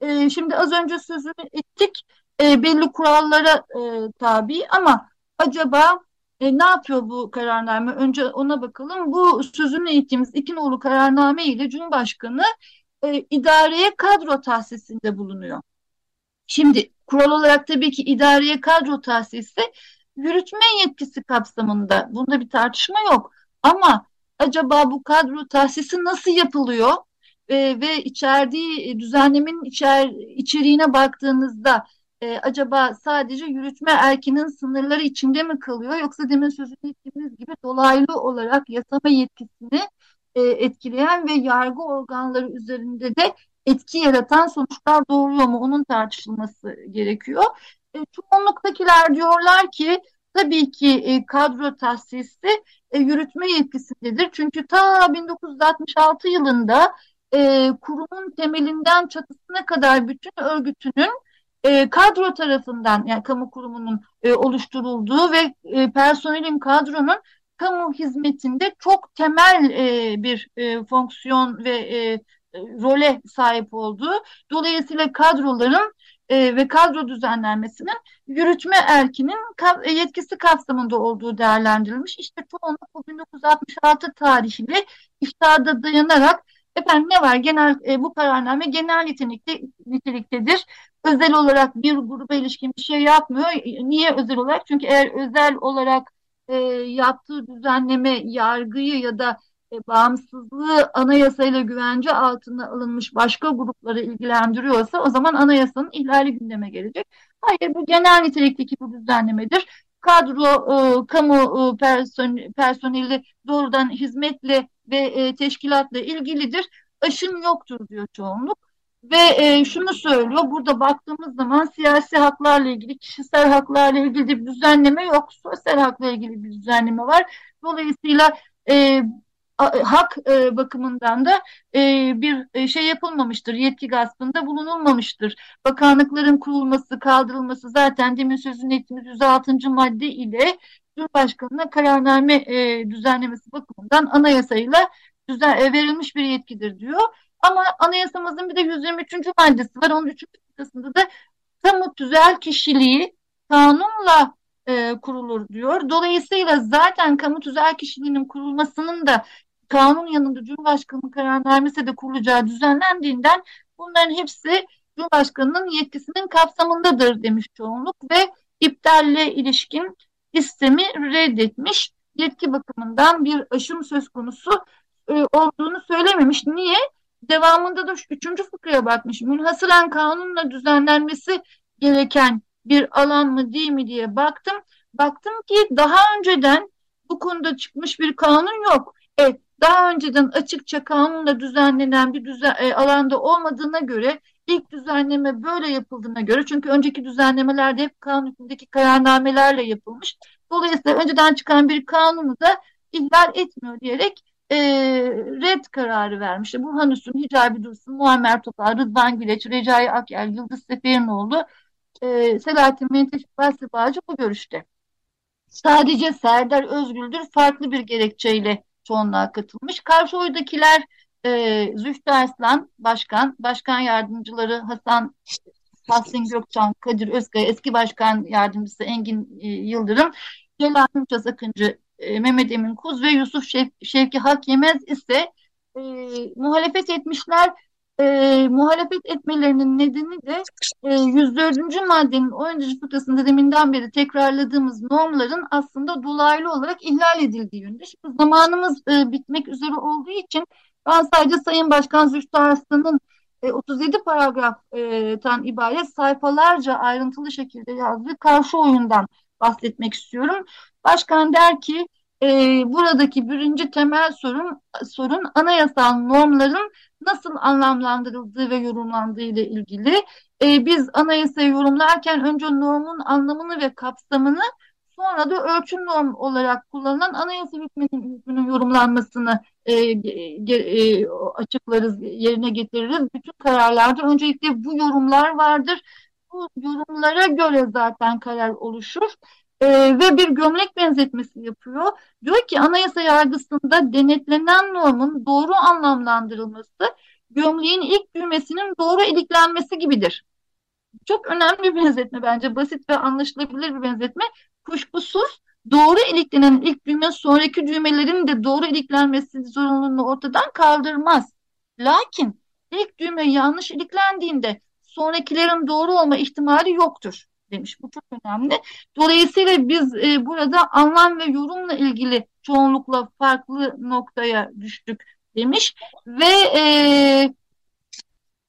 E, şimdi az önce sözünü ettik e, belli kurallara e, tabi ama acaba e, ne yapıyor bu kararname? Önce ona bakalım. Bu sözünü ettiğimiz iki nolu kararname ile Cumhurbaşkanı e, idareye kadro tahsisinde bulunuyor. Şimdi kural olarak tabii ki idareye kadro tahsisi yürütme yetkisi kapsamında. Bunda bir tartışma yok. Ama acaba bu kadro tahsisi nasıl yapılıyor? E, ve içerdiği düzenlemenin içer, içeriğine baktığınızda e, acaba sadece yürütme erkinin sınırları içinde mi kalıyor yoksa demin sözünü ettiğimiz gibi dolaylı olarak yasama yetkisini e, etkileyen ve yargı organları üzerinde de etki yaratan sonuçlar doğuruyor mu? Onun tartışılması gerekiyor. E, çoğunluktakiler diyorlar ki tabii ki e, kadro tahsisi e, yürütme yetkisindedir. Çünkü ta 1966 yılında e, kurumun temelinden çatısına kadar bütün örgütünün e, kadro tarafından yani kamu kurumunun e, oluşturulduğu ve e, personelin kadronun kamu hizmetinde çok temel e, bir e, fonksiyon ve e, role sahip olduğu. Dolayısıyla kadroların e, ve kadro düzenlenmesinin yürütme erkinin ka yetkisi kapsamında olduğu değerlendirilmiş. İşte çoğunlukla 1966 tarihli iştahda dayanarak efendim ne var genel e, bu kararname genel nitelikte, niteliktedir. Özel olarak bir gruba ilişkin bir şey yapmıyor. Niye özel olarak? Çünkü eğer özel olarak e, yaptığı düzenleme yargıyı ya da e, bağımsızlığı anayasayla güvence altına alınmış başka grupları ilgilendiriyorsa o zaman anayasanın ihlali gündeme gelecek. Hayır bu genel nitelikteki bu düzenlemedir. Kadro, e, kamu e, person, personeli doğrudan hizmetle ve e, teşkilatla ilgilidir. Aşım yoktur diyor çoğunluk. Ve e, şunu söylüyor, burada baktığımız zaman siyasi haklarla ilgili, kişisel haklarla ilgili bir düzenleme yok. Sosyal hakla ilgili bir düzenleme var. Dolayısıyla e, hak e, bakımından da e, bir e, şey yapılmamıştır. Yetki gaspında bulunulmamıştır. Bakanlıkların kurulması, kaldırılması zaten demin sözünü ettiğimiz 106. madde ile Cumhurbaşkanı'na kararname e, düzenlemesi bakımından anayasayla düzen, e, verilmiş bir yetkidir diyor. Ama anayasamızın bir de 123. maddesi var. Onun 3. fıkrasında da kamu tüzel kişiliği kanunla e, kurulur diyor. Dolayısıyla zaten kamu tüzel kişiliğinin kurulmasının da kanun yanında Cumhurbaşkanı kararnamesi de kurulacağı düzenlendiğinden bunların hepsi Cumhurbaşkanı'nın yetkisinin kapsamındadır demiş çoğunluk ve iptalle ilişkin istemi reddetmiş. Yetki bakımından bir aşım söz konusu e, olduğunu söylememiş. Niye? Devamında da üçüncü fıkraya bakmış. Münhasıran kanunla düzenlenmesi gereken bir alan mı değil mi diye baktım. Baktım ki daha önceden bu konuda çıkmış bir kanun yok. E, daha önceden açıkça kanunla düzenlenen bir düzen, e, alanda olmadığına göre ilk düzenleme böyle yapıldığına göre çünkü önceki düzenlemelerde hep kanun hükmündeki kararnamelerle yapılmış. Dolayısıyla önceden çıkan bir kanunu da ihlal etmiyor diyerek e, red kararı vermişti. Burhan Üstün, Hicabi Dursun, Muammer Topal, Rıdvan Güleç, Recai Akyel, Yıldız Seferinoğlu, e, Selahattin Menteş, Basri Bağcı bu görüşte. Sadece Serdar Özgüldür farklı bir gerekçeyle çoğunluğa katılmış. Karşı oydakiler e, Zühtü Arslan Başkan, Başkan Yardımcıları Hasan Tahsin Gökçen, Kadir Özkaya, eski Başkan Yardımcısı Engin e, Yıldırım, Celal Mümtaz Akıncı, e, Mehmet Emin Kuz ve Yusuf Şev Şevki Hak Yemez ise e, muhalefet etmişler. E, muhalefet etmelerinin nedeni de e, 104. maddenin 10. fıkrasında deminden beri tekrarladığımız normların aslında dolaylı olarak ihlal edildiği yönünde. Şimdi zamanımız e, bitmek üzere olduğu için ben sadece Sayın Başkan Zühtü Arslan'ın 37 paragraftan ibaret sayfalarca ayrıntılı şekilde yazdığı karşı oyundan bahsetmek istiyorum. Başkan der ki e, buradaki birinci temel sorun sorun anayasal normların nasıl anlamlandırıldığı ve yorumlandığı ile ilgili. E, biz anayasayı yorumlarken önce normun anlamını ve kapsamını sonra da ölçüm norm olarak kullanılan anayasa hükmünün, yorumlanmasını e, e, açıklarız, yerine getiririz. Bütün kararlarda öncelikle bu yorumlar vardır. Bu yorumlara göre zaten karar oluşur e, ve bir gömlek benzetmesi yapıyor. Diyor ki anayasa yargısında denetlenen normun doğru anlamlandırılması gömleğin ilk düğmesinin doğru iliklenmesi gibidir. Çok önemli bir benzetme bence. Basit ve anlaşılabilir bir benzetme. Kuşkusuz doğru iliklenen ilk düğme sonraki düğmelerin de doğru iliklenmesi zorunluluğunu ortadan kaldırmaz. Lakin ilk düğme yanlış iliklendiğinde sonrakilerin doğru olma ihtimali yoktur demiş. Bu çok önemli. Dolayısıyla biz e, burada anlam ve yorumla ilgili çoğunlukla farklı noktaya düştük demiş ve e,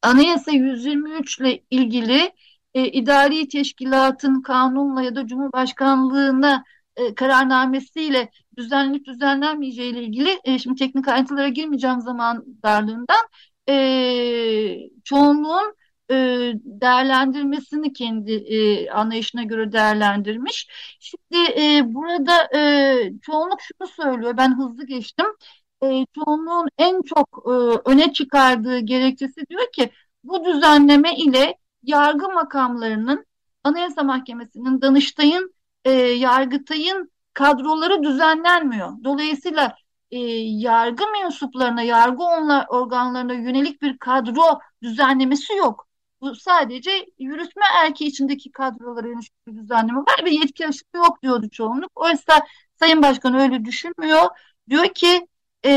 Anayasa 123 ile ilgili e, idari teşkilatın kanunla ya da Cumhurbaşkanlığına e, kararnamesiyle düzenlenip düzenlenmeyeceği ile ilgili e, şimdi teknik ayrıntılara girmeyeceğim zaman darlığından e, çoğunluğun e, değerlendirmesini kendi e, anlayışına göre değerlendirmiş. Şimdi e, burada e, çoğunluk şunu söylüyor, ben hızlı geçtim. E, çoğunluğun en çok e, öne çıkardığı gerekçesi diyor ki bu düzenleme ile yargı makamlarının Anayasa Mahkemesi'nin, Danıştay'ın, e, Yargıtay'ın kadroları düzenlenmiyor. Dolayısıyla e, yargı mensuplarına, yargı onlar, organlarına yönelik bir kadro düzenlemesi yok. Bu sadece yürütme erki içindeki kadrolara yönelik bir düzenleme var ve yetki aşımı yok diyordu çoğunluk. Oysa Sayın Başkan öyle düşünmüyor. Diyor ki e,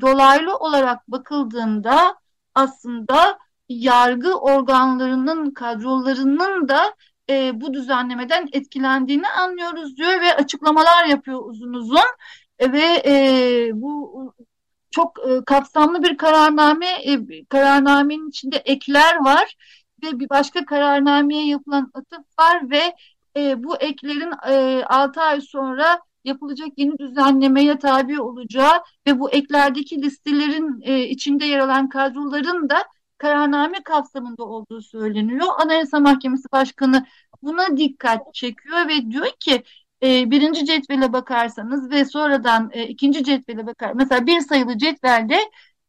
dolaylı olarak bakıldığında aslında yargı organlarının kadrolarının da e, bu düzenlemeden etkilendiğini anlıyoruz diyor ve açıklamalar yapıyor uzun uzun e, ve e, bu çok e, kapsamlı bir kararname e, kararnamenin içinde ekler var ve bir başka kararnameye yapılan atıf var ve e, bu eklerin e, 6 ay sonra yapılacak yeni düzenlemeye tabi olacağı ve bu eklerdeki listelerin e, içinde yer alan kadroların da kararname kapsamında olduğu söyleniyor. Anayasa Mahkemesi Başkanı buna dikkat çekiyor ve diyor ki e, birinci cetvele bakarsanız ve sonradan e, ikinci cetvele bakar. Mesela bir sayılı cetvelde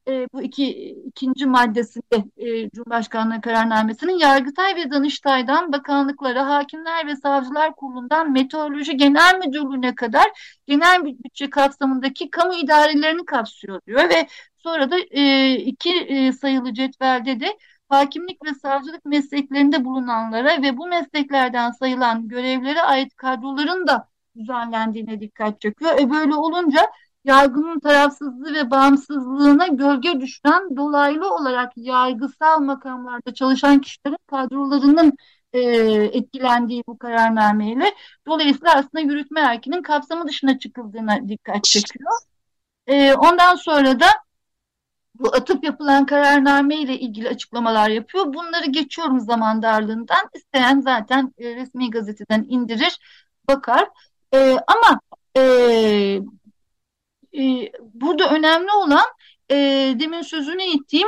e, bu iki ikinci maddesinde e, Cumhurbaşkanlığı kararnamesinin Yargıtay ve Danıştay'dan bakanlıklara, hakimler ve savcılar kurulundan Meteoroloji Genel Müdürlüğü'ne kadar genel bütçe kapsamındaki kamu idarelerini kapsıyor diyor ve sonra da e, iki e, sayılı cetvelde de hakimlik ve savcılık mesleklerinde bulunanlara ve bu mesleklerden sayılan görevlere ait kadroların da düzenlendiğine dikkat çekiyor. E böyle olunca yargının tarafsızlığı ve bağımsızlığına gölge düşen dolaylı olarak yargısal makamlarda çalışan kişilerin kadrolarının e, etkilendiği bu kararnameyle dolayısıyla aslında yürütme erkinin kapsamı dışına çıkıldığına dikkat çekiyor. E, ondan sonra da bu atıp yapılan kararname ile ilgili açıklamalar yapıyor. Bunları geçiyorum zaman darlığından. İsteyen zaten e, resmi gazeteden indirir, bakar. E, ama e, e, burada önemli olan e, demin sözünü ettiğim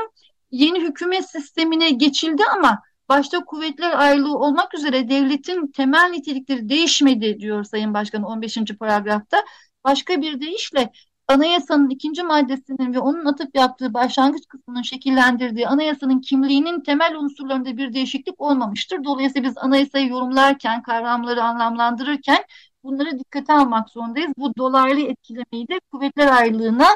yeni hükümet sistemine geçildi ama başta kuvvetler ayrılığı olmak üzere devletin temel nitelikleri değişmedi diyor Sayın Başkan 15. paragrafta. Başka bir deyişle anayasanın ikinci maddesinin ve onun atıp yaptığı başlangıç kısmının şekillendirdiği anayasanın kimliğinin temel unsurlarında bir değişiklik olmamıştır. Dolayısıyla biz anayasayı yorumlarken, kavramları anlamlandırırken bunları dikkate almak zorundayız. Bu dolaylı etkilemeyi de kuvvetler ayrılığına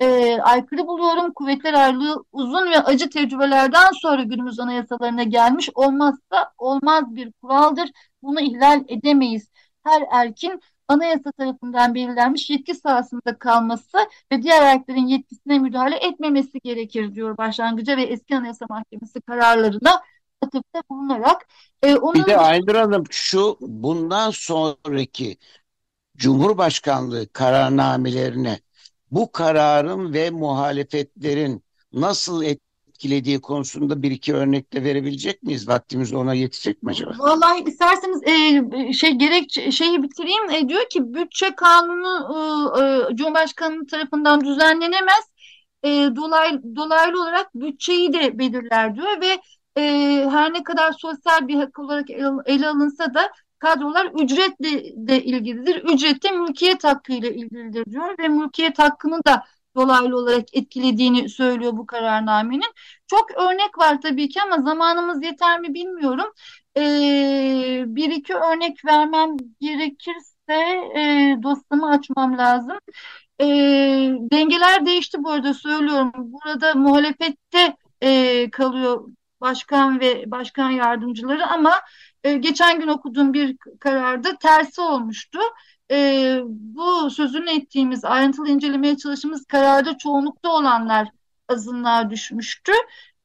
e, aykırı buluyorum. Kuvvetler ayrılığı uzun ve acı tecrübelerden sonra günümüz anayasalarına gelmiş olmazsa olmaz bir kuraldır. Bunu ihlal edemeyiz. Her erkin anayasa tarafından belirlenmiş yetki sahasında kalması ve diğer erklerin yetkisine müdahale etmemesi gerekir diyor başlangıca ve eski anayasa mahkemesi kararlarına atıfta bulunarak. E, onun... Bir de Aynur Hanım şu bundan sonraki Cumhurbaşkanlığı kararnamelerine bu kararın ve muhalefetlerin nasıl etkilediği konusunda bir iki örnek de verebilecek miyiz? Vaktimiz ona yetecek mi acaba? Vallahi isterseniz e, şey gerek şeyi bitireyim. E, diyor ki bütçe kanunu e, e, Cumhurbaşkanı tarafından düzenlenemez. E, dolaylı, dolaylı olarak bütçeyi de belirler diyor ve e, her ne kadar sosyal bir hak olarak ele, ele alınsa da kadrolar ücretle de ilgilidir. Ücret de mülkiyet hakkıyla ilgilidir diyor ve mülkiyet hakkını da dolaylı olarak etkilediğini söylüyor bu kararnamenin. Çok örnek var tabii ki ama zamanımız yeter mi bilmiyorum. Ee, bir iki örnek vermem gerekirse e, dosyamı açmam lazım. E, dengeler değişti bu arada söylüyorum. Burada muhalefette e, kalıyor başkan ve başkan yardımcıları ama e, geçen gün okuduğum bir kararda tersi olmuştu. E, bu sözünü ettiğimiz ayrıntılı incelemeye çalıştığımız kararda çoğunlukta olanlar azınlığa düşmüştü.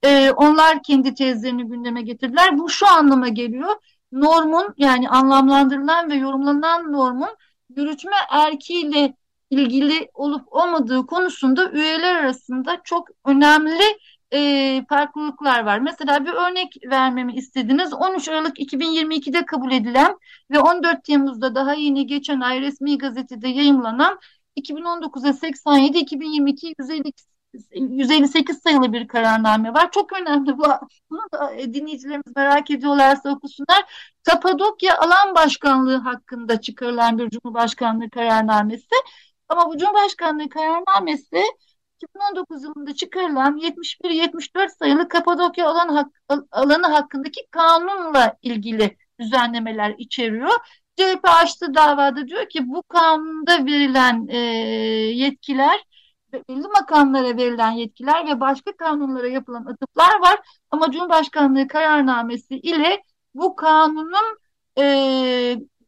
E, onlar kendi tezlerini gündeme getirdiler. Bu şu anlama geliyor. Normun yani anlamlandırılan ve yorumlanan normun yürütme erkiyle ilgili olup olmadığı konusunda üyeler arasında çok önemli e, farklılıklar var. Mesela bir örnek vermemi istediniz. 13 Aralık 2022'de kabul edilen ve 14 Temmuz'da daha yeni geçen ay resmi gazetede yayımlanan 2019'a 87 2022 152 158 sayılı bir kararname var. Çok önemli bu. Bunu da dinleyicilerimiz merak ediyorlarsa okusunlar. Kapadokya Alan Başkanlığı hakkında çıkarılan bir Cumhurbaşkanlığı kararnamesi. Ama bu Cumhurbaşkanlığı kararnamesi 2019 yılında çıkarılan 71-74 sayılı Kapadokya alan hak, alanı hakkındaki kanunla ilgili düzenlemeler içeriyor. CHP açtığı davada diyor ki bu kanunda verilen e, yetkiler belli makamlara verilen yetkiler ve başka kanunlara yapılan atıflar var. Ama Cumhurbaşkanlığı kararnamesi ile bu kanunun e,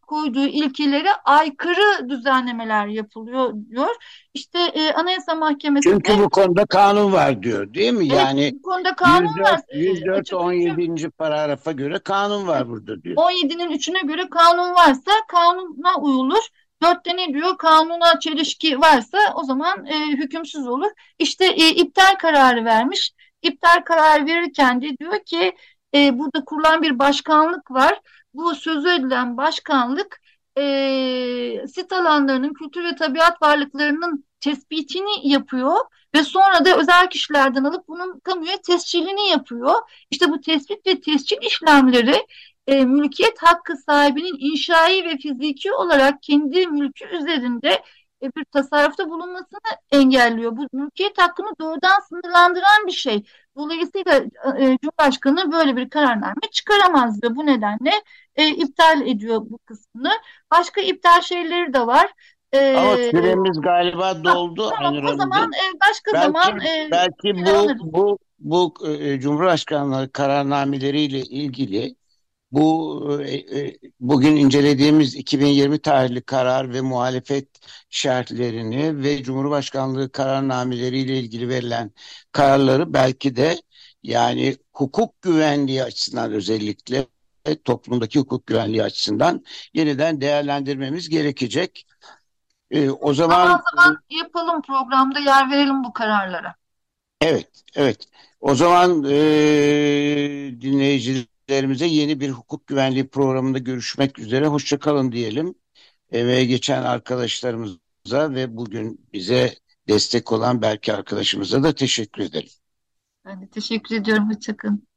koyduğu ilkelere aykırı düzenlemeler yapılıyor diyor. İşte e, Anayasa Mahkemesi Çünkü bu konuda kanun var diyor değil mi? Evet, yani bu konuda kanun 104, var. 104 17. paragrafa göre kanun var burada diyor. 17'nin 3'üne göre kanun varsa kanuna uyulur. Dörtte ne diyor? Kanuna çelişki varsa o zaman e, hükümsüz olur. İşte e, iptal kararı vermiş. İptal kararı verirken de diyor ki e, burada kurulan bir başkanlık var bu sözü edilen başkanlık e, sit alanlarının kültür ve tabiat varlıklarının tespitini yapıyor ve sonra da özel kişilerden alıp bunun kamuya tescilini yapıyor. İşte bu tespit ve tescil işlemleri e, mülkiyet hakkı sahibinin inşai ve fiziki olarak kendi mülkü üzerinde e, bir tasarrufta bulunmasını engelliyor. Bu mülkiyet hakkını doğrudan sınırlandıran bir şey. Dolayısıyla e, Cumhurbaşkanı böyle bir kararname çıkaramaz ve bu nedenle e, iptal ediyor bu kısmını. Başka iptal şeyleri de var. E, Ama süremiz galiba doldu. Ha, tamam, o zaman e, başka belki, zaman e, belki bu bu bu e, Cumhurbaşkanlığı kararnameleriyle ilgili bu e, e, bugün incelediğimiz 2020 tarihli karar ve muhalefet şerhlerini ve Cumhurbaşkanlığı kararnameleriyle ilgili verilen kararları belki de yani hukuk güvenliği açısından özellikle toplumdaki hukuk güvenliği açısından yeniden değerlendirmemiz gerekecek. Ee, o zaman Ama o zaman yapalım programda yer verelim bu kararlara. Evet, evet. O zaman e, dinleyicilerimize yeni bir hukuk güvenliği programında görüşmek üzere. Hoşçakalın diyelim. Emeğe geçen arkadaşlarımıza ve bugün bize destek olan belki arkadaşımıza da teşekkür ederim. Ben de teşekkür ediyorum. Hoşçakalın.